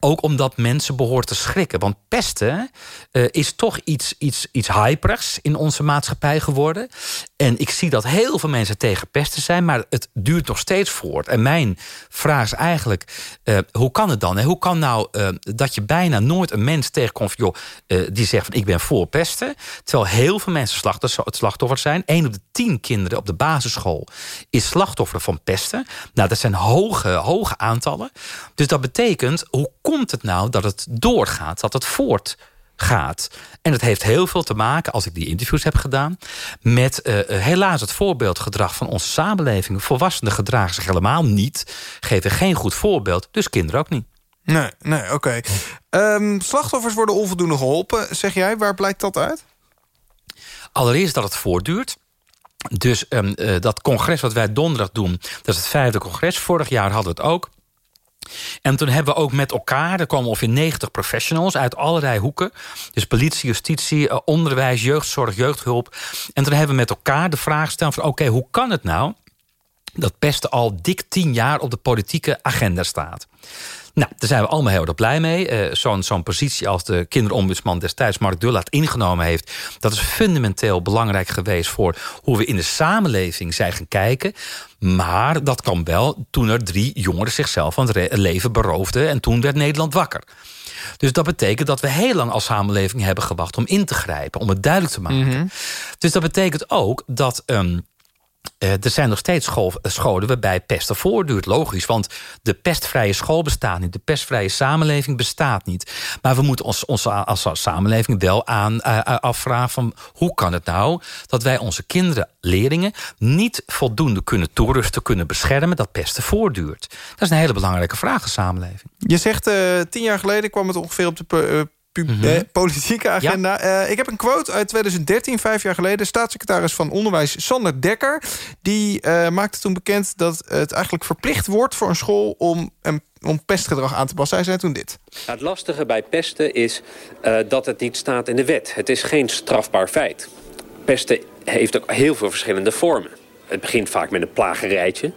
Ook omdat mensen behoort te schrikken. Want pesten uh, is toch iets, iets, iets in onze maatschappij geworden. En ik zie dat heel veel mensen tegen pesten zijn... maar het duurt nog steeds voort. En mijn vraag is eigenlijk, uh, hoe kan het dan? Hoe kan nou uh, dat je bijna nooit een mens tegenkomt... Joh, die zegt van ik ben voor pesten... terwijl heel veel mensen slachtoffer, het slachtoffer zijn. Eén op de tien kinderen op de basisschool is slachtoffer van pesten. Nou, dat zijn hoge, hoge aantallen. Dus dat betekent, hoe komt het nou dat het doorgaat, dat het voortgaat? En dat heeft heel veel te maken, als ik die interviews heb gedaan... met uh, helaas het voorbeeldgedrag van onze samenleving. Volwassenen gedragen zich helemaal niet, geven geen goed voorbeeld, dus kinderen ook niet. Nee, nee oké. Okay. Um, slachtoffers worden onvoldoende geholpen, zeg jij. Waar blijkt dat uit? Allereerst dat het voortduurt. Dus um, uh, dat congres wat wij donderdag doen, dat is het vijfde congres. Vorig jaar hadden we het ook. En toen hebben we ook met elkaar, er komen ongeveer 90 professionals uit allerlei hoeken. Dus politie, justitie, onderwijs, jeugdzorg, jeugdhulp. En toen hebben we met elkaar de vraag gesteld van oké, hoe kan het nou dat pesten al dik tien jaar op de politieke agenda staat? Nou, daar zijn we allemaal heel erg blij mee. Uh, Zo'n zo'n positie als de kinderombudsman destijds Mark Dullaert ingenomen heeft... dat is fundamenteel belangrijk geweest voor hoe we in de samenleving zijn gaan kijken. Maar dat kan wel toen er drie jongeren zichzelf van het leven beroofden... en toen werd Nederland wakker. Dus dat betekent dat we heel lang als samenleving hebben gewacht om in te grijpen, om het duidelijk te maken. Mm -hmm. Dus dat betekent ook dat um, er zijn nog steeds school, scholen waarbij pesten voortduurt. Logisch, want de pestvrije school bestaat niet. De pestvrije samenleving bestaat niet. Maar we moeten ons, ons als samenleving wel aan afvragen... van hoe kan het nou dat wij onze kinderen, leerlingen... niet voldoende kunnen toerusten, kunnen beschermen... dat pesten voortduurt? Dat is een hele belangrijke vraag als samenleving. Je zegt tien jaar geleden kwam het ongeveer op de Mm -hmm. politieke agenda. Ja. Uh, ik heb een quote uit 2013, vijf jaar geleden. Staatssecretaris van Onderwijs Sander Dekker... die uh, maakte toen bekend dat het eigenlijk verplicht wordt voor een school... om, een, om pestgedrag aan te passen. Hij zei toen dit. Het lastige bij pesten is uh, dat het niet staat in de wet. Het is geen strafbaar feit. Pesten heeft ook heel veel verschillende vormen. Het begint vaak met een plagerijtje.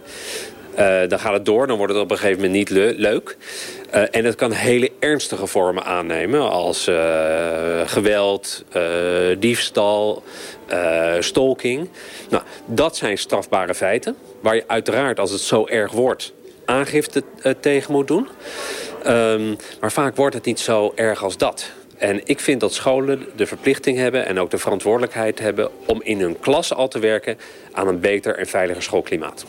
Uh, dan gaat het door, dan wordt het op een gegeven moment niet le leuk. En het kan hele ernstige vormen aannemen als geweld, diefstal, stalking. Nou, dat zijn strafbare feiten waar je uiteraard als het zo erg wordt aangifte tegen moet doen. Um, maar vaak wordt het niet zo erg als dat. En ik vind dat scholen de verplichting hebben en ook de verantwoordelijkheid hebben... om in hun klas al te werken aan een beter en veiliger schoolklimaat.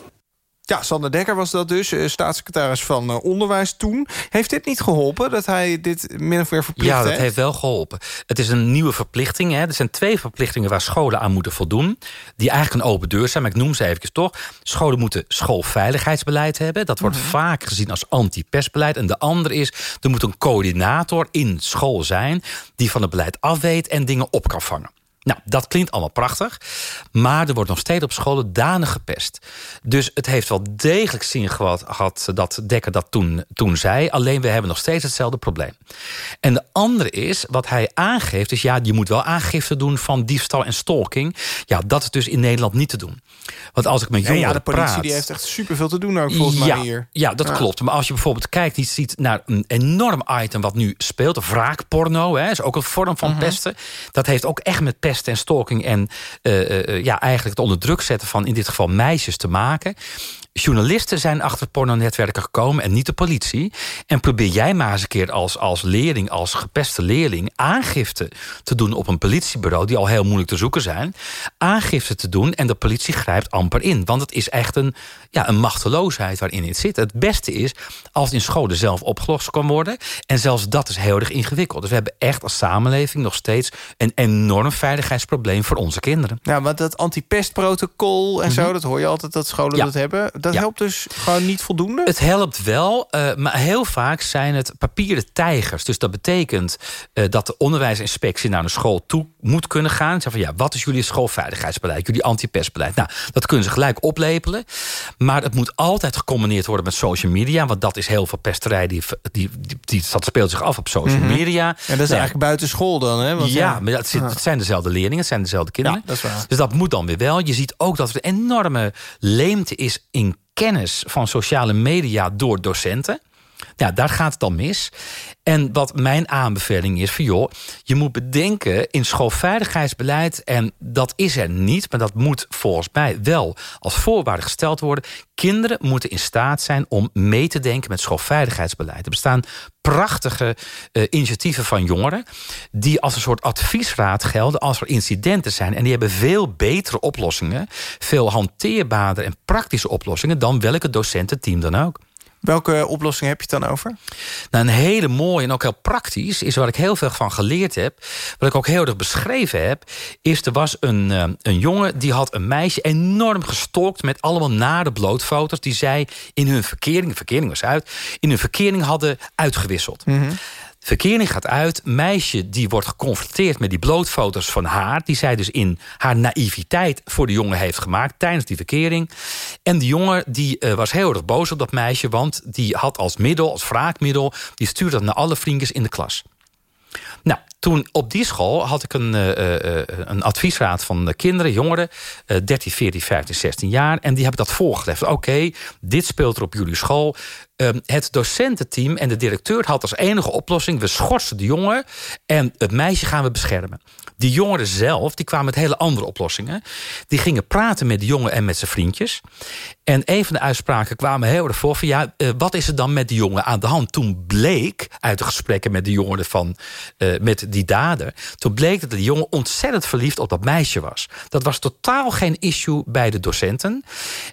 Ja, Sander Dekker was dat dus, eh, staatssecretaris van eh, Onderwijs toen. Heeft dit niet geholpen, dat hij dit min of meer verplicht Ja, dat heeft? wel geholpen. Het is een nieuwe verplichting. Hè. Er zijn twee verplichtingen waar scholen aan moeten voldoen... die eigenlijk een open deur zijn, maar ik noem ze even toch. Scholen moeten schoolveiligheidsbeleid hebben. Dat wordt mhm. vaak gezien als anti-pestbeleid. En de andere is, er moet een coördinator in school zijn... die van het beleid afweet en dingen op kan vangen. Nou, dat klinkt allemaal prachtig. Maar er wordt nog steeds op scholen danig gepest. Dus het heeft wel degelijk zin gehad dat Dekker dat toen, toen zei. Alleen we hebben nog steeds hetzelfde probleem. En de andere is, wat hij aangeeft... is ja, je moet wel aangifte doen van diefstal en stalking. Ja, dat is dus in Nederland niet te doen. Want als ik met jongeren Ja, de politie praat, die heeft echt superveel te doen ook, volgens ja, mij hier. Ja, dat klopt. Maar als je bijvoorbeeld kijkt, je ziet naar een enorm item... wat nu speelt, wraakporno, hè, is ook een vorm van mhm. pesten. Dat heeft ook echt met pesten en stalking... en uh, ja, eigenlijk het onder druk zetten van in dit geval meisjes te maken journalisten zijn achter pornonetwerken gekomen en niet de politie. En probeer jij maar eens een keer als, als leerling, als gepeste leerling... aangifte te doen op een politiebureau... die al heel moeilijk te zoeken zijn. Aangifte te doen en de politie grijpt amper in. Want het is echt een, ja, een machteloosheid waarin het zit. Het beste is als het in scholen zelf opgelost kan worden. En zelfs dat is heel erg ingewikkeld. Dus we hebben echt als samenleving nog steeds... een enorm veiligheidsprobleem voor onze kinderen. Ja, want dat antipestprotocol en zo... Mhm. dat hoor je altijd dat scholen dat hebben dat helpt dus gewoon niet voldoende? Het helpt wel, uh, maar heel vaak zijn het papieren tijgers. Dus dat betekent uh, dat de onderwijsinspectie naar een school toe moet kunnen gaan. En zeggen van ja, wat is jullie schoolveiligheidsbeleid? Jullie antipestbeleid? Nou, dat kunnen ze gelijk oplepelen. Maar het moet altijd gecombineerd worden met social media. Want dat is heel veel pesterij. Die, die, die, dat speelt zich af op social mhm. media. En dat is nou, eigenlijk buiten school dan, hè? Want ja, maar het, het, zijn dezelfde leerlingen. Het zijn dezelfde kinderen. Ja, dat is waar. Dus dat moet dan weer wel. Je ziet ook dat er een enorme leemte is in kennis van sociale media door docenten. Ja, daar gaat het dan mis. En wat mijn aanbeveling is, van joh, je moet bedenken in schoolveiligheidsbeleid, en dat is er niet, maar dat moet volgens mij wel als voorwaarde gesteld worden. Kinderen moeten in staat zijn om mee te denken met schoolveiligheidsbeleid. Er bestaan prachtige uh, initiatieven van jongeren die als een soort adviesraad gelden als er incidenten zijn. En die hebben veel betere oplossingen, veel hanteerbaarder en praktische oplossingen dan welke docententeam dan ook. Welke oplossing heb je het dan over? Nou, een hele mooie en ook heel praktisch... is waar ik heel veel van geleerd heb... wat ik ook heel erg beschreven heb... is er was een, uh, een jongen die had een meisje enorm gestalkt... met allemaal nare blootfoto's die zij in hun verkering... verkering was uit... in hun verkering hadden uitgewisseld. Mm Verkering gaat uit. Meisje die wordt geconfronteerd met die blootfoto's van haar... die zij dus in haar naïviteit voor de jongen heeft gemaakt... tijdens die verkering. En die jongen die, uh, was heel erg boos op dat meisje... want die had als middel, als wraakmiddel... die stuurde dat naar alle vriendjes in de klas. Nou, toen op die school had ik een, uh, een adviesraad van kinderen, jongeren... 13, 14, 15, 16 jaar. En die hebben dat voorgelegd. Oké, dit speelt er op jullie school. Ehm, het docententeam en de directeur had als enige oplossing... we schorsen de jongen en het meisje gaan we beschermen. Die jongeren zelf die kwamen met hele andere oplossingen. Die gingen praten met de jongen en met zijn vriendjes. En een van de uitspraken kwamen heel erg voor van... ja, uh, wat is er dan met die jongen aan de hand? Toen bleek uit de gesprekken met de jongeren van... Met die dader... toen bleek dat de jongen ontzettend verliefd op dat meisje was. Dat was totaal geen issue bij de docenten.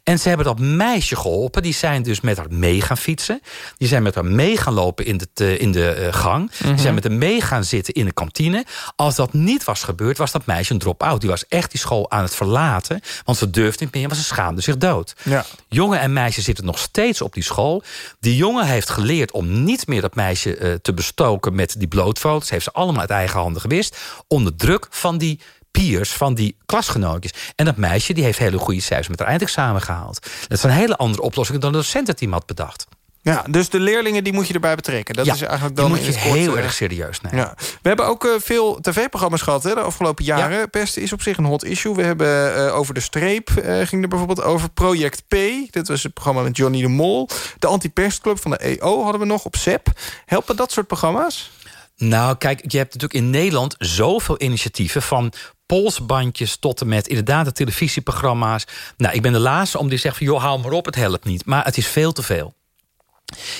En ze hebben dat meisje geholpen. Die zijn dus met haar mee gaan fietsen. Die zijn met haar mee gaan lopen in de, in de gang. Die zijn mhm. met haar mee gaan zitten in de kantine. Als dat niet was gebeurd, was dat meisje een drop-out. Die was echt die school aan het verlaten. Want ze durfde niet meer, want ze schaamde zich dood. Ja. Jongen en meisjes zitten nog steeds op die school. Die jongen heeft geleerd om niet meer dat meisje uh, te bestoken met die blootfoto's. Heeft ze allemaal uit eigen handen gewist. Onder druk van die peers, van die klasgenootjes. En dat meisje die heeft hele goede cijfers met haar eindexamen gehaald. Dat is een hele andere oplossing dan het docententeam had bedacht. Ja, dus de leerlingen die moet je erbij betrekken. Dat ja, is eigenlijk dan die moet je kort, heel eh, erg serieus nemen. Ja. We hebben ook eh, veel tv-programma's gehad hè, de afgelopen jaren. Ja. Pest is op zich een hot issue. We hebben eh, over de streep, ging er bijvoorbeeld over. Project P, dit was het programma met Johnny de Mol. De Anti-Pestclub van de EO hadden we nog op SEP. Helpen dat soort programma's? Nou, kijk, je hebt natuurlijk in Nederland zoveel initiatieven... van polsbandjes tot en met inderdaad de televisieprogramma's. Nou, ik ben de laatste om die zegt van... joh, haal maar op, het helpt niet. Maar het is veel te veel.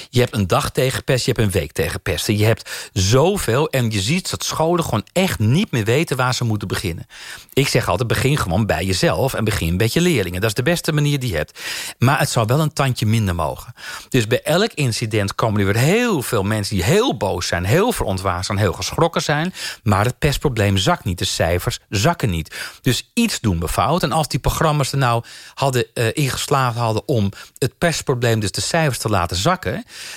Je hebt een dag tegen pesten, je hebt een week tegen pesten. Je hebt zoveel en je ziet dat scholen gewoon echt niet meer weten waar ze moeten beginnen. Ik zeg altijd, begin gewoon bij jezelf en begin met je leerlingen. Dat is de beste manier die je hebt. Maar het zou wel een tandje minder mogen. Dus bij elk incident komen er weer heel veel mensen die heel boos zijn, heel verontwaardigd zijn, heel geschrokken zijn. Maar het pestprobleem zakt niet, de cijfers zakken niet. Dus iets doen we fout. En als die programma's er nou hadden uh, hadden om het pestprobleem, dus de cijfers te laten zakken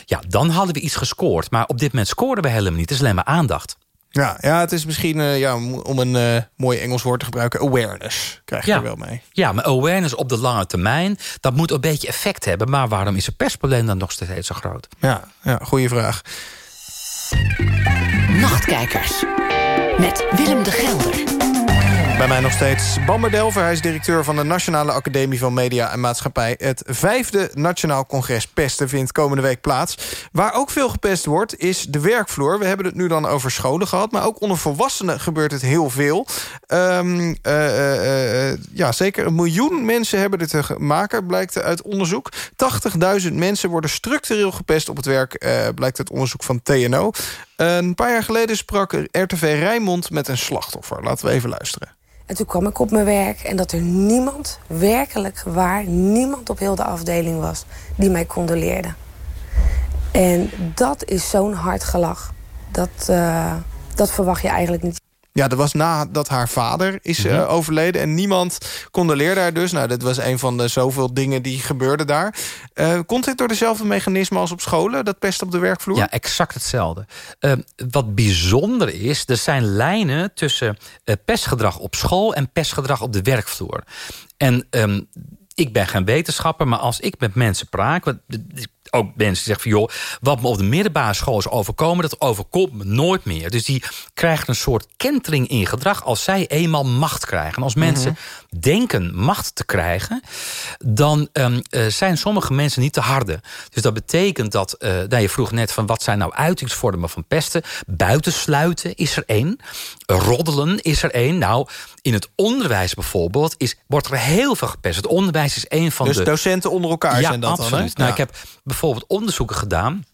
ja, dan hadden we iets gescoord. Maar op dit moment scoren we helemaal niet. Het is alleen maar aandacht. Ja, ja het is misschien, uh, ja, om een uh, mooi Engels woord te gebruiken... awareness, krijg je ja. er wel mee. Ja, maar awareness op de lange termijn... dat moet een beetje effect hebben. Maar waarom is het pestprobleem dan nog steeds zo groot? Ja, ja goede vraag. Nachtkijkers. Met Willem de Gelder. Bij mij nog steeds Bamber Delver. Hij is directeur van de Nationale Academie van Media en Maatschappij. Het vijfde Nationaal Congres Pesten vindt komende week plaats. Waar ook veel gepest wordt, is de werkvloer. We hebben het nu dan over scholen gehad. Maar ook onder volwassenen gebeurt het heel veel. Um, uh, uh, uh, ja, zeker een miljoen mensen hebben dit te maken, blijkt uit onderzoek. 80.000 mensen worden structureel gepest op het werk, eh, blijkt uit onderzoek van TNO. Een paar jaar geleden sprak RTV Rijnmond met een slachtoffer. Laten we even luisteren. En toen kwam ik op mijn werk en dat er niemand, werkelijk waar... niemand op heel de afdeling was die mij condoleerde. En dat is zo'n hard gelach. Dat, uh, dat verwacht je eigenlijk niet. Ja, dat was nadat haar vader is uh, mm-hmm. overleden. En niemand condoleerde haar dus. Nou, dat was een van de zoveel dingen die gebeurden daar. Uh, komt dit door dezelfde mechanismen als op scholen? Dat pest op de werkvloer? Ja, exact hetzelfde. Uh, wat bijzonder is, er zijn lijnen tussen pestgedrag op school... en pestgedrag op de werkvloer. En um, ik ben geen wetenschapper, maar als ik met mensen praat... ook mensen zeggen van joh, wat me op de middelbare school is overkomen, dat overkomt me nooit meer. Dus die krijgen een soort kentering in gedrag als zij eenmaal macht krijgen. En als mensen mm -hmm. denken macht te krijgen, dan um, uh, zijn sommige mensen niet te harde. Dus dat betekent dat, uh, nou, je vroeg net van wat zijn nou uitingsvormen van pesten. Buitensluiten is er één. Roddelen is er één. Nou, in het onderwijs bijvoorbeeld is, wordt er heel veel gepest. Het onderwijs is één van dus de... Dus docenten onder elkaar ja, zijn dat absoluut. dan, hè? Nou, Ja. ik heb bijvoorbeeld onderzoeken gedaan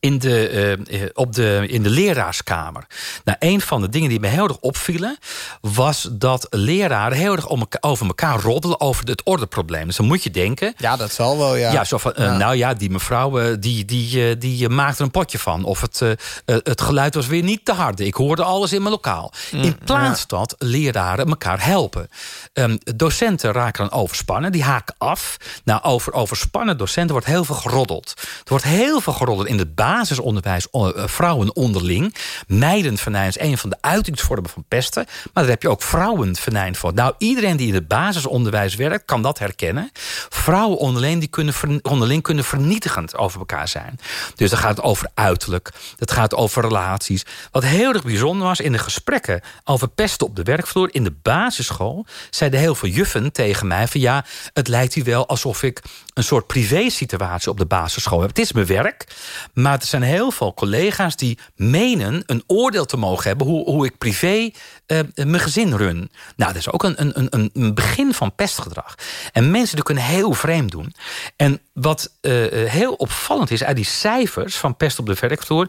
in de, uh, op de, in de leraarskamer. Nou, een van de dingen die me heel erg opvielen... was dat leraren heel erg om elkaar, over elkaar roddelen... over het ordeprobleem. Dus dan moet je denken... Ja, dat zal wel, ja. Ja, zo van, uh, Ja. nou ja, die mevrouw uh, die, die, die maakte er een potje van. Of het, het geluid was weer niet te hard. Ik hoorde alles in mijn lokaal. Mm, in plaats dat leraren elkaar helpen. Um, docenten raken dan overspannen. Die haken af. Nou, over overspannen docenten wordt heel veel geroddeld. Er wordt heel veel geroddeld in het basisonderwijs. uh, vrouwen onderling. Meidenvenijn is een van de uitingsvormen van pesten. Maar daar heb je ook vrouwenvenijn voor. Nou, iedereen die in het basisonderwijs werkt... kan dat herkennen. Vrouwen onderling, die kunnen, onderling kunnen vernietigend over elkaar zijn. Dus dan gaat het over uiterlijk. Het gaat over relaties. Wat heel erg bijzonder was in de gesprekken... over pesten op de werkvloer in de basisschool... zeiden heel veel juffen tegen mij van... ja, het lijkt hier wel alsof ik een soort privé-situatie op de basisschool heb. Het is mijn werk, maar er zijn heel veel collega's... die menen een oordeel te mogen hebben... hoe, hoe ik privé uh, mijn gezin run. Nou, dat is ook een, een, een, een begin van pestgedrag. En mensen die kunnen heel vreemd doen. En wat uh, heel opvallend is uit die cijfers van pest op de werkvloer...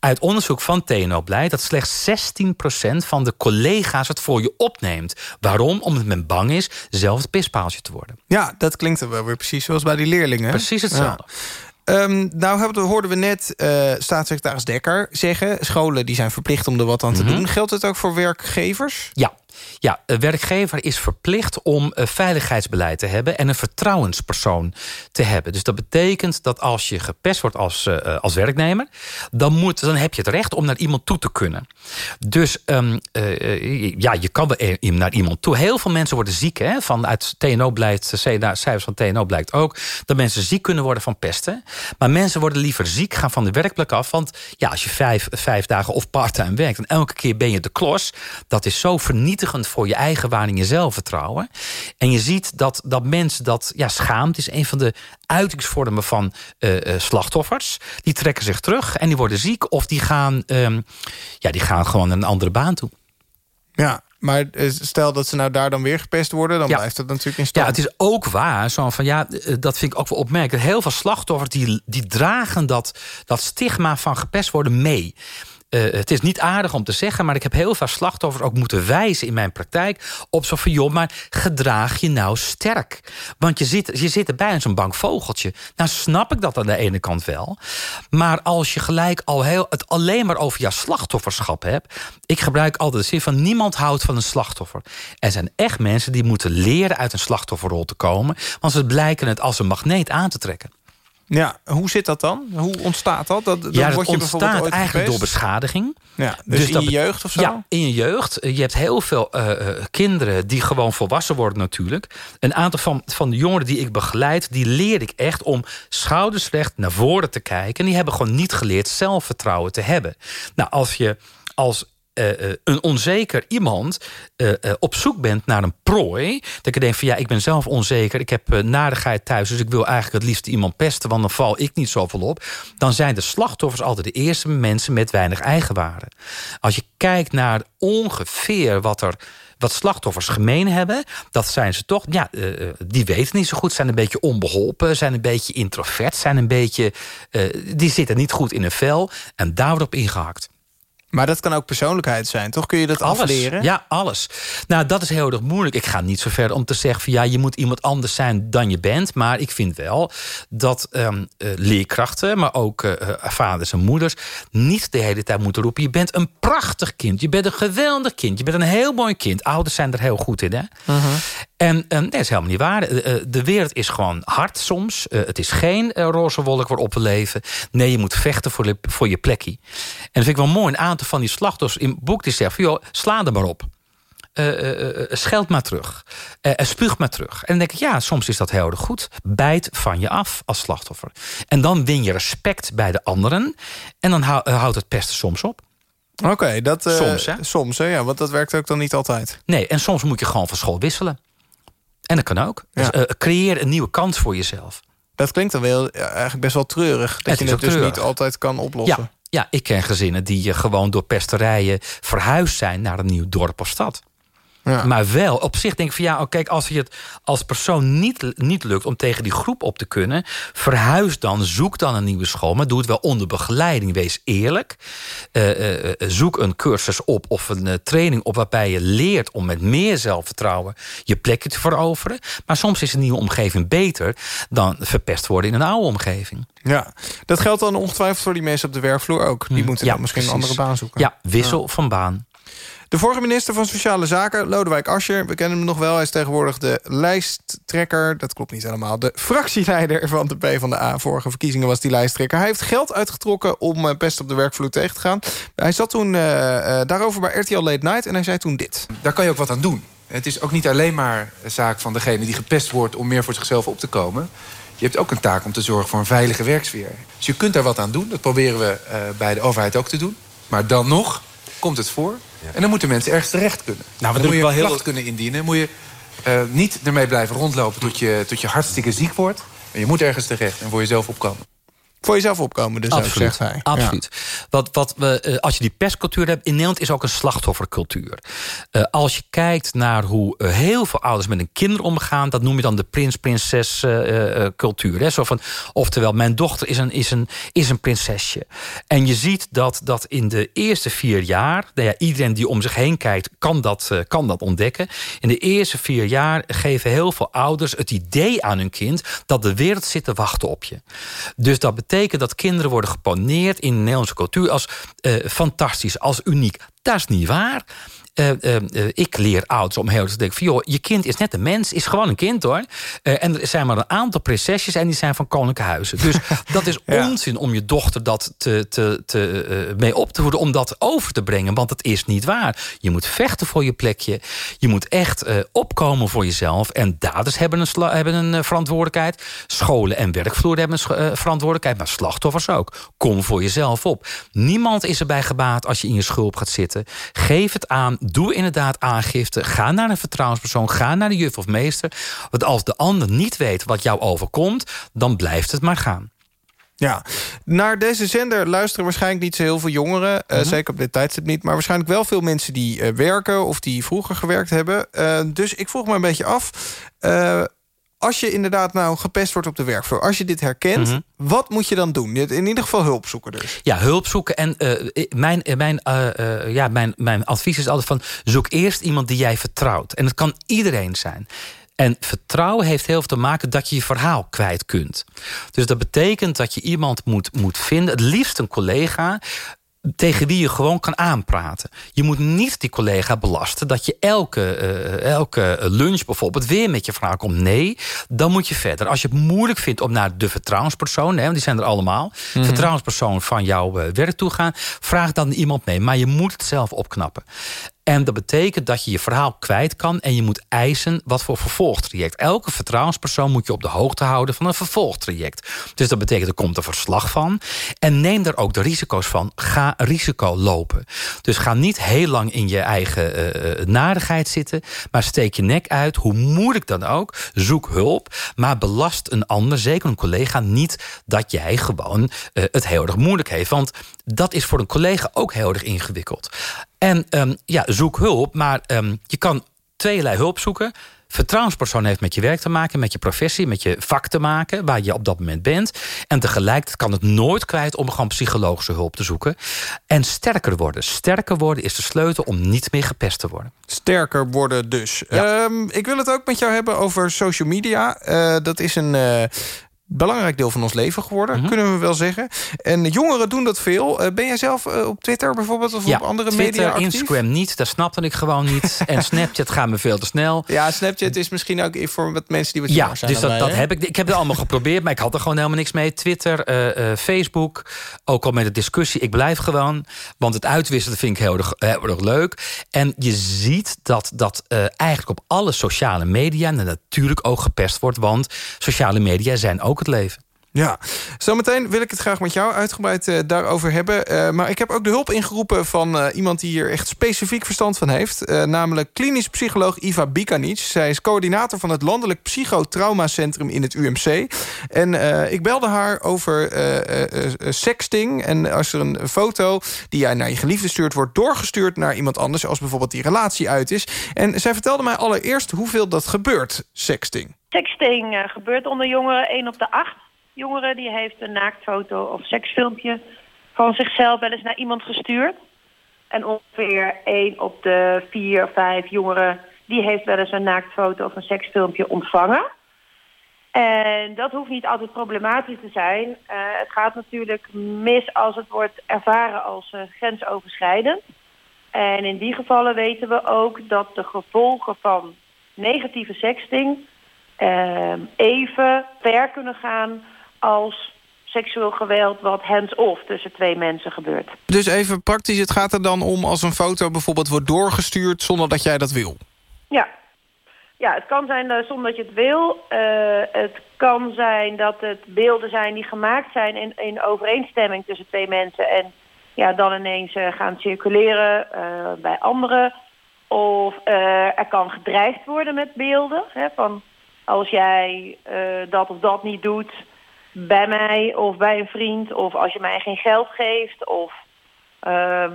Uit onderzoek van TNO blijkt dat slechts 16% van de collega's het voor je opneemt. Waarom? Omdat men bang is zelf het pispaaltje te worden. Ja, dat klinkt er wel weer precies zoals bij die leerlingen. Precies hetzelfde. Ja. Um, nou hebben hoorden we net uh, staatssecretaris Dekker zeggen... scholen die zijn verplicht om er wat aan te mm -hmm. doen. Geldt het ook voor werkgevers? Ja. Ja, een werkgever is verplicht om veiligheidsbeleid te hebben... en een vertrouwenspersoon te hebben. Dus dat betekent dat als je gepest wordt als, als werknemer... Dan, moet, dan heb je het recht om naar iemand toe te kunnen. Dus um, ja, je kan naar iemand toe. Heel veel mensen worden ziek. Hè? Van uit TNO blijkt, cijfers van TNO blijkt ook... dat mensen ziek kunnen worden van pesten. Maar mensen worden liever ziek, gaan van de werkplek af. Want ja, als je vijf, vijf dagen of parttime werkt... en elke keer ben je de klos... dat is zo vernietigend voor je eigen waar en je zelfvertrouwen. En je ziet dat, dat mensen dat... ja, schaamt is een van de uitingsvormen van uh, slachtoffers. Die trekken zich terug en die worden ziek... of die gaan, um, ja, die gaan gewoon een andere baan toe. Ja, maar eh, stel dat ze nou daar dan weer gepest worden... dan blijft het natuurlijk in stand. Ja, het is ook waar. Zo van, ja, dat vind ik ook wel opmerkelijk. Heel veel slachtoffers die, die dragen dat, dat stigma van gepest worden mee. Uh, het is niet aardig om te zeggen, maar ik heb heel veel slachtoffers ook moeten wijzen in mijn praktijk. Op zo van, joh, maar gedraag je nou sterk. Want je zit, je zit erbij in zo'n bank vogeltje. Nou snap ik dat aan de ene kant wel. Maar als je gelijk al heel, het alleen maar over jouw slachtofferschap hebt. Ik gebruik altijd de zin van niemand houdt van een slachtoffer. Er zijn echt mensen die moeten leren uit een slachtofferrol te komen. Want ze blijken het als een magneet aan te trekken. Ja, hoe zit dat dan? Hoe ontstaat dat? dat, ja, dat ontstaat eigenlijk door beschadiging. Ja, dus, dus in je jeugd of zo? Ja, in je jeugd. Je hebt heel veel uh, kinderen die gewoon volwassen worden natuurlijk. Een aantal van, van de jongeren die ik begeleid... die leer ik echt om schouders recht naar voren te kijken. En die hebben gewoon niet geleerd zelfvertrouwen te hebben. Nou, als je als uh, een onzeker iemand uh, op zoek bent naar een prooi... dat je denkt van ja, ik ben zelf onzeker... ik heb narigheid thuis, dus ik wil eigenlijk het liefst iemand pesten... want dan val ik niet zoveel op... dan zijn de slachtoffers altijd de eerste mensen met weinig eigenwaarde. Als je kijkt naar ongeveer wat er wat slachtoffers gemeen hebben, dat zijn ze toch, ja, die weten niet zo goed, zijn een beetje onbeholpen, zijn een beetje introvert, zijn een beetje, die zitten niet goed in een vel en daar wordt op ingehakt. Maar dat kan ook persoonlijkheid zijn, toch? Kun je dat alles. afleren? Ja, alles. Nou, dat is heel erg moeilijk. Ik ga niet zo ver om te zeggen van ja, je moet iemand anders zijn dan je bent. Maar ik vind wel dat um, leerkrachten, maar ook uh, vaders en moeders, niet de hele tijd moeten roepen: je bent een prachtig kind, je bent een geweldig kind, je bent een heel mooi kind. Ouders zijn er heel goed in, hè? Uh -huh. En um, dat is helemaal niet waar. De wereld is gewoon hard soms. het is geen roze wolk waarop we leven. Nee, je moet vechten voor, voor je plekje. En dat vind ik wel mooi. Een aantal van die slachtoffers in het boek die zeggen... joh, sla er maar op. Uh, uh, scheld maar terug. Uh, spuug maar terug. En dan denk ik, ja, soms is dat heel erg goed. Bijt van je af als slachtoffer. En dan win je respect bij de anderen. En dan houdt het pesten soms op. Oké, dat soms, hè? Soms, hè? Ja, want dat werkt ook dan niet altijd. Nee, en soms moet je gewoon van school wisselen. En dat kan ook. Ja. Dus, creëer een nieuwe kans voor jezelf. Dat klinkt dan wel eigenlijk best wel treurig. Dat het je het dus niet altijd kan oplossen. Ja. Ja, ik ken gezinnen die gewoon door pesterijen verhuisd zijn naar een nieuw dorp of stad. Ja. Maar wel, op zich denk ik van ja, oh, kijk, als je het als persoon niet, niet lukt om tegen die groep op te kunnen, verhuis dan, zoek dan een nieuwe school, maar doe het wel onder begeleiding. Wees eerlijk. Uh, uh, zoek een cursus op of een uh, training op waarbij je leert om met meer zelfvertrouwen je plekje te veroveren. Maar soms is een nieuwe omgeving beter dan verpest worden in een oude omgeving. Ja, dat geldt dan ongetwijfeld voor die mensen op de werkvloer ook. Die hm. moeten ja, dan misschien precies. een andere baan zoeken. Ja, wissel ja. van baan. De vorige minister van Sociale Zaken, Lodewijk Asscher... we kennen hem nog wel, hij is tegenwoordig de lijsttrekker... dat klopt niet helemaal, de fractieleider van de PvdA. Vorige verkiezingen was die lijsttrekker. Hij heeft geld uitgetrokken om uh, pest op de werkvloer tegen te gaan. Hij zat toen uh, uh, daarover bij RTL Late Night en hij zei toen dit. Daar kan je ook wat aan doen. Het is ook niet alleen maar zaak van degene die gepest wordt... om meer voor zichzelf op te komen... Je hebt ook een taak om te zorgen voor een veilige werksfeer. Dus je kunt daar wat aan doen. Dat proberen we bij de overheid ook te doen. Maar dan nog komt het voor. En dan moeten mensen ergens terecht kunnen. Nou, dan moet je een klacht heel... kunnen indienen. Moet je uh, niet ermee blijven rondlopen tot je, tot je hartstikke ziek wordt. Je moet ergens terecht en voor jezelf opkomen voor jezelf opkomen. Dus Absoluut. zegt hij. Absoluut. Wat, wat we, uh, als je die pestcultuur hebt... in Nederland is ook een slachtoffercultuur. Uh, als je kijkt naar hoe uh, heel veel ouders met een kind omgaan... dat noem je dan de prins-prinses cultuur. Hè? Zo van, oftewel, mijn dochter is een, is, een, is een prinsesje. En je ziet dat, dat in de eerste vier jaar... Nou ja, iedereen die om zich heen kijkt, kan dat, kan dat ontdekken. In de eerste vier jaar geven heel veel ouders het idee aan hun kind... dat de wereld zit te wachten op je. Dus dat betekent betekent dat kinderen worden geponeerd in de Nederlandse cultuur als uh, fantastisch, als uniek. Dat is niet waar. Ik leer ouders om heel te denken... van joh, je kind is net een mens, is gewoon een kind hoor. en er zijn maar een aantal prinsesjes en die zijn van koninklijke huizen. Dus dat is onzin om je dochter dat te, te, te, mee op te voeden... om dat over te brengen, want het is niet waar. Je moet vechten voor je plekje. Je moet echt opkomen voor jezelf. En daders hebben een, hebben een verantwoordelijkheid. Scholen en werkvloer hebben een verantwoordelijkheid. Maar slachtoffers ook. Kom voor jezelf op. Niemand is erbij gebaat als je in je schulp gaat zitten. Geef het aan. Doe inderdaad aangifte. Ga naar een vertrouwenspersoon. Ga naar de juf of meester. Want als de ander niet weet wat jou overkomt... dan blijft het maar gaan. Ja, naar deze zender luisteren waarschijnlijk niet zo heel veel jongeren. Uh, Zeker op dit tijdstip niet. Maar waarschijnlijk wel veel mensen die uh, werken... of die vroeger gewerkt hebben. Uh, dus ik vroeg me een beetje af als je inderdaad nou gepest wordt op de werkvloer... als je dit herkent, mhm. wat moet je dan doen? In ieder geval hulp zoeken dus. Ja, hulp zoeken. En uh, mijn, mijn, uh, ja, mijn, mijn advies is altijd van... zoek eerst iemand die jij vertrouwt. En het kan iedereen zijn. En vertrouwen heeft heel veel te maken dat je je verhaal kwijt kunt. Dus dat betekent dat je iemand moet, moet vinden, het liefst een collega tegen wie je gewoon kan aanpraten. Je moet niet die collega belasten dat je elke, uh, elke lunch bijvoorbeeld weer met je vraag komt. Nee, dan moet je verder. Als je het moeilijk vindt om naar de vertrouwenspersoon, hè, want die zijn er allemaal, mm vertrouwenspersoon van jouw uh, werk toe gaan, vraag dan iemand mee. Maar je moet het zelf opknappen. En dat betekent dat je je verhaal kwijt kan... en je moet eisen wat voor vervolgtraject. Elke vertrouwenspersoon moet je op de hoogte houden van een vervolgtraject. Dus dat betekent, er komt een verslag van. En neem daar ook de risico's van. Ga risico lopen. Dus ga niet heel lang in je eigen uh, narigheid zitten... maar steek je nek uit, hoe moeilijk dan ook. Zoek hulp, maar belast een ander, zeker een collega... niet dat jij gewoon uh, het heel erg moeilijk heeft. Want dat is voor een collega ook heel erg ingewikkeld. En um, ja, zoek hulp, maar um, je kan tweeërlei hulp zoeken. Vertrouwenspersoon heeft met je werk te maken, met je professie, met je vak te maken, waar je op dat moment bent. En tegelijk kan het nooit kwijt om gewoon psychologische hulp te zoeken. En sterker worden. Sterker worden is de sleutel om niet meer gepest te worden. Sterker worden dus. Ja. Um, ik wil het ook met jou hebben over social media. Uh, dat is een, uh, belangrijk deel van ons leven geworden, mhm. kunnen we wel zeggen. En jongeren doen dat veel. Uh, ben jij zelf uh, op Twitter bijvoorbeeld of op andere Twitter, media actief? Instagram niet, dat snapte ik gewoon niet. en Snapchat gaat me veel te snel. Ja, Snapchat is misschien ook voor wat mensen die wat ja, jonger zijn. dus dat, dat heb ik. Ik heb het allemaal geprobeerd, maar ik had er gewoon helemaal niks mee. Twitter, uh, Facebook, ook al met de discussie. Ik blijf gewoon, want het uitwisselen vind ik heel erg, heel erg leuk. En je ziet dat dat eigenlijk op alle sociale media natuurlijk ook gepest wordt, want sociale media zijn ook het leven. Ja, zometeen wil ik het graag met jou uitgebreid uh, daarover hebben. Uh, maar ik heb ook de hulp ingeroepen van uh, iemand die hier echt specifiek verstand van heeft. namelijk klinisch psycholoog Iva Bikanic. Zij is coördinator van het Landelijk Psychotraumacentrum in het UMC. En ik belde haar over sexting. En als er een foto die jij naar je geliefde stuurt... wordt doorgestuurd naar iemand anders... als bijvoorbeeld die relatie uit is. En zij vertelde mij allereerst hoeveel dat gebeurt, sexting. Sexting gebeurt onder jongeren 1 op de 8 jongeren die heeft een naaktfoto of seksfilmpje van zichzelf wel eens naar iemand gestuurd. En ongeveer één op de vier, vijf jongeren... die heeft wel eens een naaktfoto of een seksfilmpje ontvangen. En dat hoeft niet altijd problematisch te zijn. Uh, het gaat natuurlijk mis als het wordt ervaren als uh, grensoverschrijdend. En in die gevallen weten we ook dat de gevolgen van negatieve sexting... Uh, even ver kunnen gaan als seksueel geweld wat hands-off tussen twee mensen gebeurt. Dus even praktisch, het gaat er dan om als een foto bijvoorbeeld wordt doorgestuurd zonder dat jij dat wil? Ja, ja het kan zijn uh, zonder dat je het wil. Uh, het kan zijn dat het beelden zijn die gemaakt zijn in, in overeenstemming tussen twee mensen... en ja, dan ineens uh, gaan circuleren bij anderen. Of er kan gedreigd worden met beelden. Hè, van als jij dat of dat niet doet bij mij of bij een vriend... of als je mij geen geld geeft, of, uh,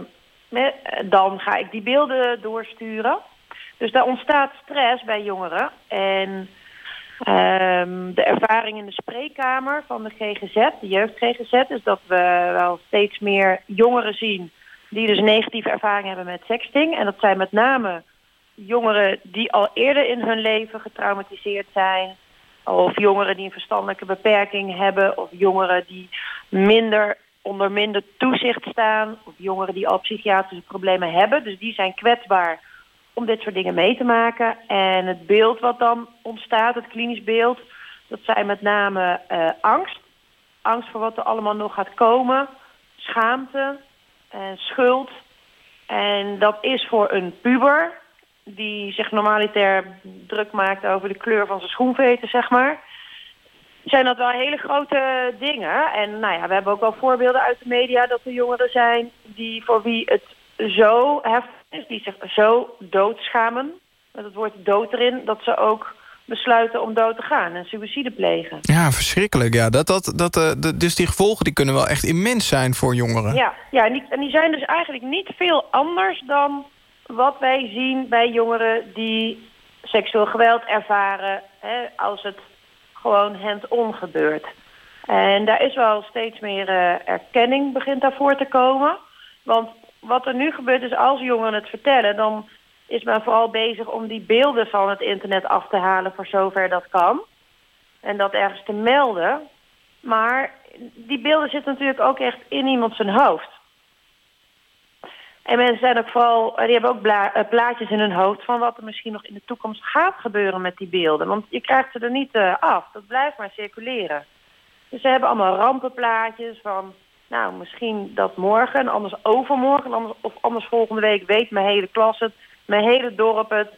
dan ga ik die beelden doorsturen. Dus daar ontstaat stress bij jongeren. En uh, de ervaring in de spreekkamer van de GGZ, de jeugd-GGZ... is dat we wel steeds meer jongeren zien... die dus negatieve ervaring hebben met sexting. En dat zijn met name jongeren die al eerder in hun leven getraumatiseerd zijn... Of jongeren die een verstandelijke beperking hebben. Of jongeren die minder, onder minder toezicht staan. Of jongeren die al psychiatrische problemen hebben. Dus die zijn kwetsbaar om dit soort dingen mee te maken. En het beeld wat dan ontstaat, het klinisch beeld, dat zijn met name uh, angst. Angst voor wat er allemaal nog gaat komen, schaamte en schuld. En dat is voor een puber die zich normaliter druk maakt over de kleur van zijn schoenveten, zeg maar. Zijn dat wel hele grote dingen. En nou ja, we hebben ook wel voorbeelden uit de media dat er jongeren zijn die voor wie het zo heftig is, die zich zo doodschamen, met het woord dood erin, dat ze ook besluiten om dood te gaan en suïcide plegen. Ja, verschrikkelijk. Ja. Dat, dat, dat, uh, dus die gevolgen die kunnen wel echt immens zijn voor jongeren. Ja, ja en, die, en die zijn dus eigenlijk niet veel anders dan wat wij zien bij jongeren die seksueel geweld ervaren... Hè, als het gewoon hand-on gebeurt. En daar is wel steeds meer uh, erkenning begint daarvoor te komen. Want wat er nu gebeurt is als jongeren het vertellen... dan is men vooral bezig om die beelden van het internet af te halen voor zover dat kan. En dat ergens te melden. Maar die beelden zitten natuurlijk ook echt in iemand zijn hoofd. En mensen zijn ook vooral, die hebben ook eh, plaatjes in hun hoofd van wat er misschien nog in de toekomst gaat gebeuren met die beelden. Want je krijgt ze er niet uh, af, dat blijft maar circuleren. Dus ze hebben allemaal rampenplaatjes van, nou misschien dat morgen en anders overmorgen anders, of anders volgende week weet mijn hele klas het, mijn hele dorp het,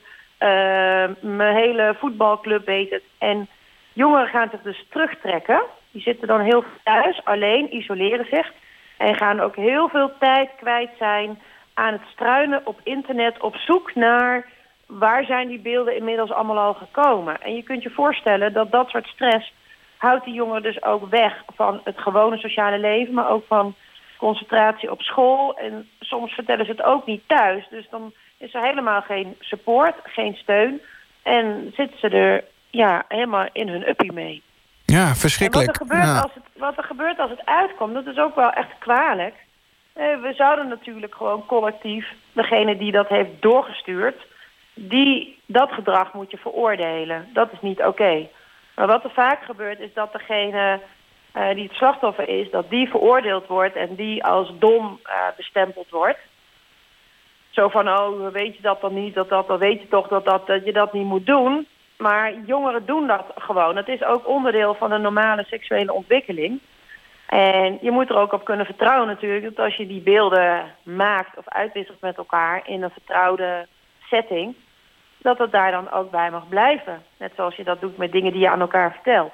mijn hele voetbalclub weet het. En jongeren gaan zich dus terugtrekken. Die zitten dan heel thuis, alleen, isoleren zich. En gaan ook heel veel tijd kwijt zijn aan het struinen op internet op zoek naar waar zijn die beelden inmiddels allemaal al gekomen. En je kunt je voorstellen dat dat soort stress houdt die jongeren dus ook weg van het gewone sociale leven, maar ook van concentratie op school. En soms vertellen ze het ook niet thuis. Dus dan is er helemaal geen support, geen steun. En zitten ze er ja, helemaal in hun uppie mee. Ja, verschrikkelijk. wat er, gebeurt als het, wat er gebeurt als het uitkomt, dat is ook wel echt kwalijk. Eh, we zouden natuurlijk gewoon collectief, degene die dat heeft doorgestuurd, die, dat gedrag moet je veroordelen. Dat is niet oké. Maar wat er vaak gebeurt is dat degene uh, die het slachtoffer is, dat die veroordeeld wordt en die als dom uh, bestempeld wordt. Zo van, oh, weet je dat dan niet, dat, dat, dan weet je toch dat, dat, dat je dat niet moet doen. Maar jongeren doen dat gewoon. Het is ook onderdeel van een normale seksuele ontwikkeling. En je moet er ook op kunnen vertrouwen natuurlijk... dat als je die beelden maakt of uitwisselt met elkaar... in een vertrouwde setting... dat het daar dan ook bij mag blijven. Net zoals je dat doet met dingen die je aan elkaar vertelt.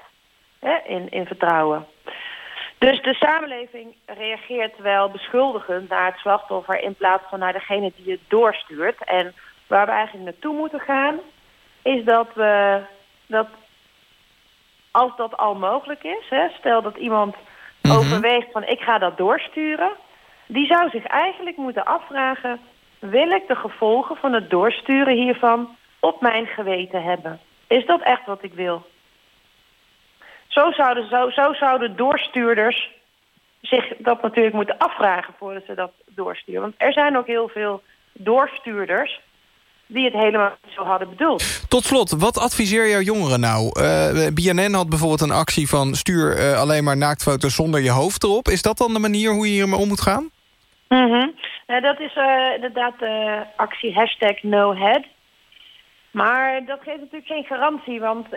Hè? In, in vertrouwen. Dus de samenleving reageert wel beschuldigend naar het slachtoffer... in plaats van naar degene die het doorstuurt. En waar we eigenlijk naartoe moeten gaan... is dat we... Dat als dat al mogelijk is... Hè, stel dat iemand mm overweegt van ik ga dat doorsturen... die zou zich eigenlijk moeten afvragen... wil ik de gevolgen van het doorsturen hiervan op mijn geweten hebben? Is dat echt wat ik wil? Zo zouden, zo, zo zouden doorstuurders zich dat natuurlijk moeten afvragen voordat ze dat doorsturen. Want er zijn ook heel veel doorstuurders die het helemaal niet zo hadden bedoeld. Tot slot, wat adviseer jouw jongeren nou? Uh, eh, BNN had bijvoorbeeld een actie van... stuur uh, alleen maar naaktfoto's zonder je hoofd erop. Is dat dan de manier hoe je hiermee om moet gaan? Mm -hmm. dat is uh, inderdaad de actie hashtag NoHead. Maar dat geeft natuurlijk geen garantie, want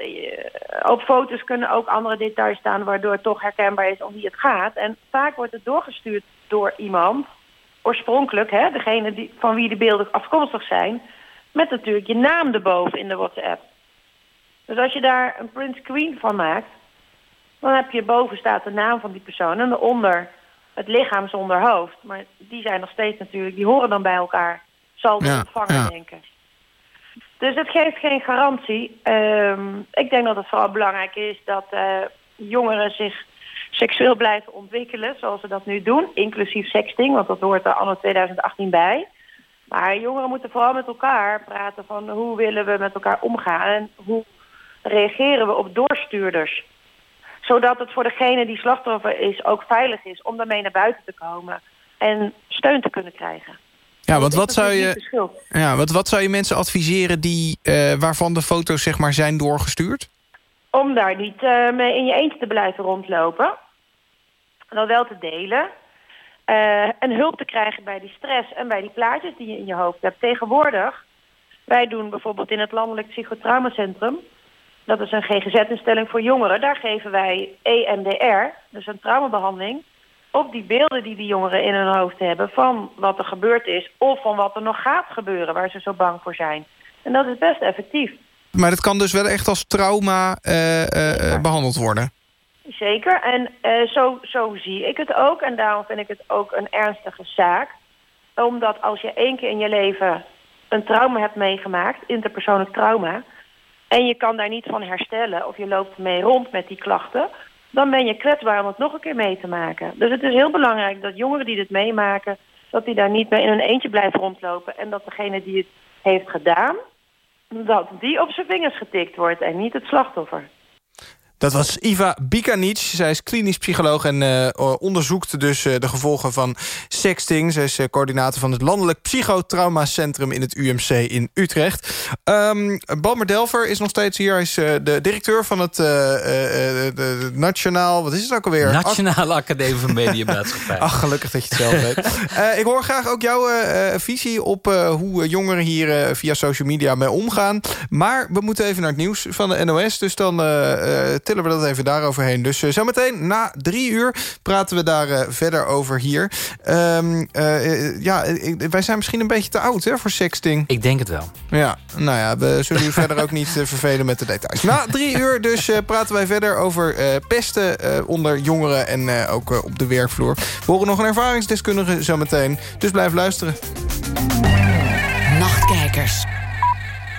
op foto's kunnen ook andere details staan... waardoor het toch herkenbaar is om wie het gaat. En vaak wordt het doorgestuurd door iemand, oorspronkelijk... Hè, degene die, van wie de beelden afkomstig zijn met natuurlijk je naam erboven in de WhatsApp. Dus als je daar een print screen van maakt... dan heb je boven staat de naam van die persoon... en onder het lichaam zonder hoofd. Maar die zijn nog steeds natuurlijk... die horen dan bij elkaar. Zal de ja, ontvanger ja. denken. Dus het geeft geen garantie. Um, ik denk dat het vooral belangrijk is dat uh, jongeren zich seksueel blijven ontwikkelen... zoals ze dat nu doen, inclusief sexting... want dat hoort er anno 2018 bij... Maar jongeren moeten vooral met elkaar praten van hoe willen we met elkaar omgaan en hoe reageren we op doorstuurders. Zodat het voor degene die slachtoffer is ook veilig is om daarmee naar buiten te komen en steun te kunnen krijgen. Ja, want wat zou, je, ja, wat, wat zou je mensen adviseren die, uh, waarvan de foto's zeg maar, zijn doorgestuurd? Om daar niet uh, mee in je eentje te blijven rondlopen. Dan wel te delen. Uh, en hulp te krijgen bij die stress en bij die plaatjes die je in je hoofd hebt. Tegenwoordig Wij doen bijvoorbeeld in het Landelijk Psychotraumacentrum... dat is een GGZ-instelling voor jongeren... daar geven wij EMDR, dus een traumabehandeling... op die beelden die die jongeren in hun hoofd hebben... van wat er gebeurd is of van wat er nog gaat gebeuren... waar ze zo bang voor zijn. En dat is best effectief. Maar dat kan dus wel echt als trauma uh, uh, behandeld worden? Zeker, en uh, zo, zo zie ik het ook. En daarom vind ik het ook een ernstige zaak. Omdat als je één keer in je leven een trauma hebt meegemaakt, interpersoonlijk trauma... en je kan daar niet van herstellen of je loopt mee rond met die klachten... dan ben je kwetsbaar om het nog een keer mee te maken. Dus het is heel belangrijk dat jongeren die dit meemaken... dat die daar niet mee in hun eentje blijven rondlopen... en dat degene die het heeft gedaan, dat die op zijn vingers getikt wordt en niet het slachtoffer. Dat was Iva Bikanic. Zij is klinisch psycholoog en uh, onderzoekt dus uh, de gevolgen van sexting. Zij is uh, coördinator van het Landelijk Psychotraumacentrum in het UMC in Utrecht. Um, Balmer Delver is nog steeds hier. Hij is de directeur van het de Nationaal... Wat is het ook alweer? Nationale Academie van Mediamaatschappij. Ach, gelukkig dat je het zelf weet. ik hoor graag ook jouw visie op hoe jongeren hier via social media mee omgaan. Maar we moeten even naar het nieuws van de NOS. Dus dan tillen we dat even daaroverheen. Dus uh, zometeen na drie uur praten we daar uh, verder over hier. Um, uh, ja, wij zijn misschien een beetje te oud hè, voor sexting. Ik denk het wel. Ja, nou ja, we zullen u verder ook niet vervelen met de details. Na drie uur dus praten wij verder over pesten onder jongeren en ook op de werkvloer. We horen nog een ervaringsdeskundige zometeen. Dus blijf luisteren. Nachtkijkers.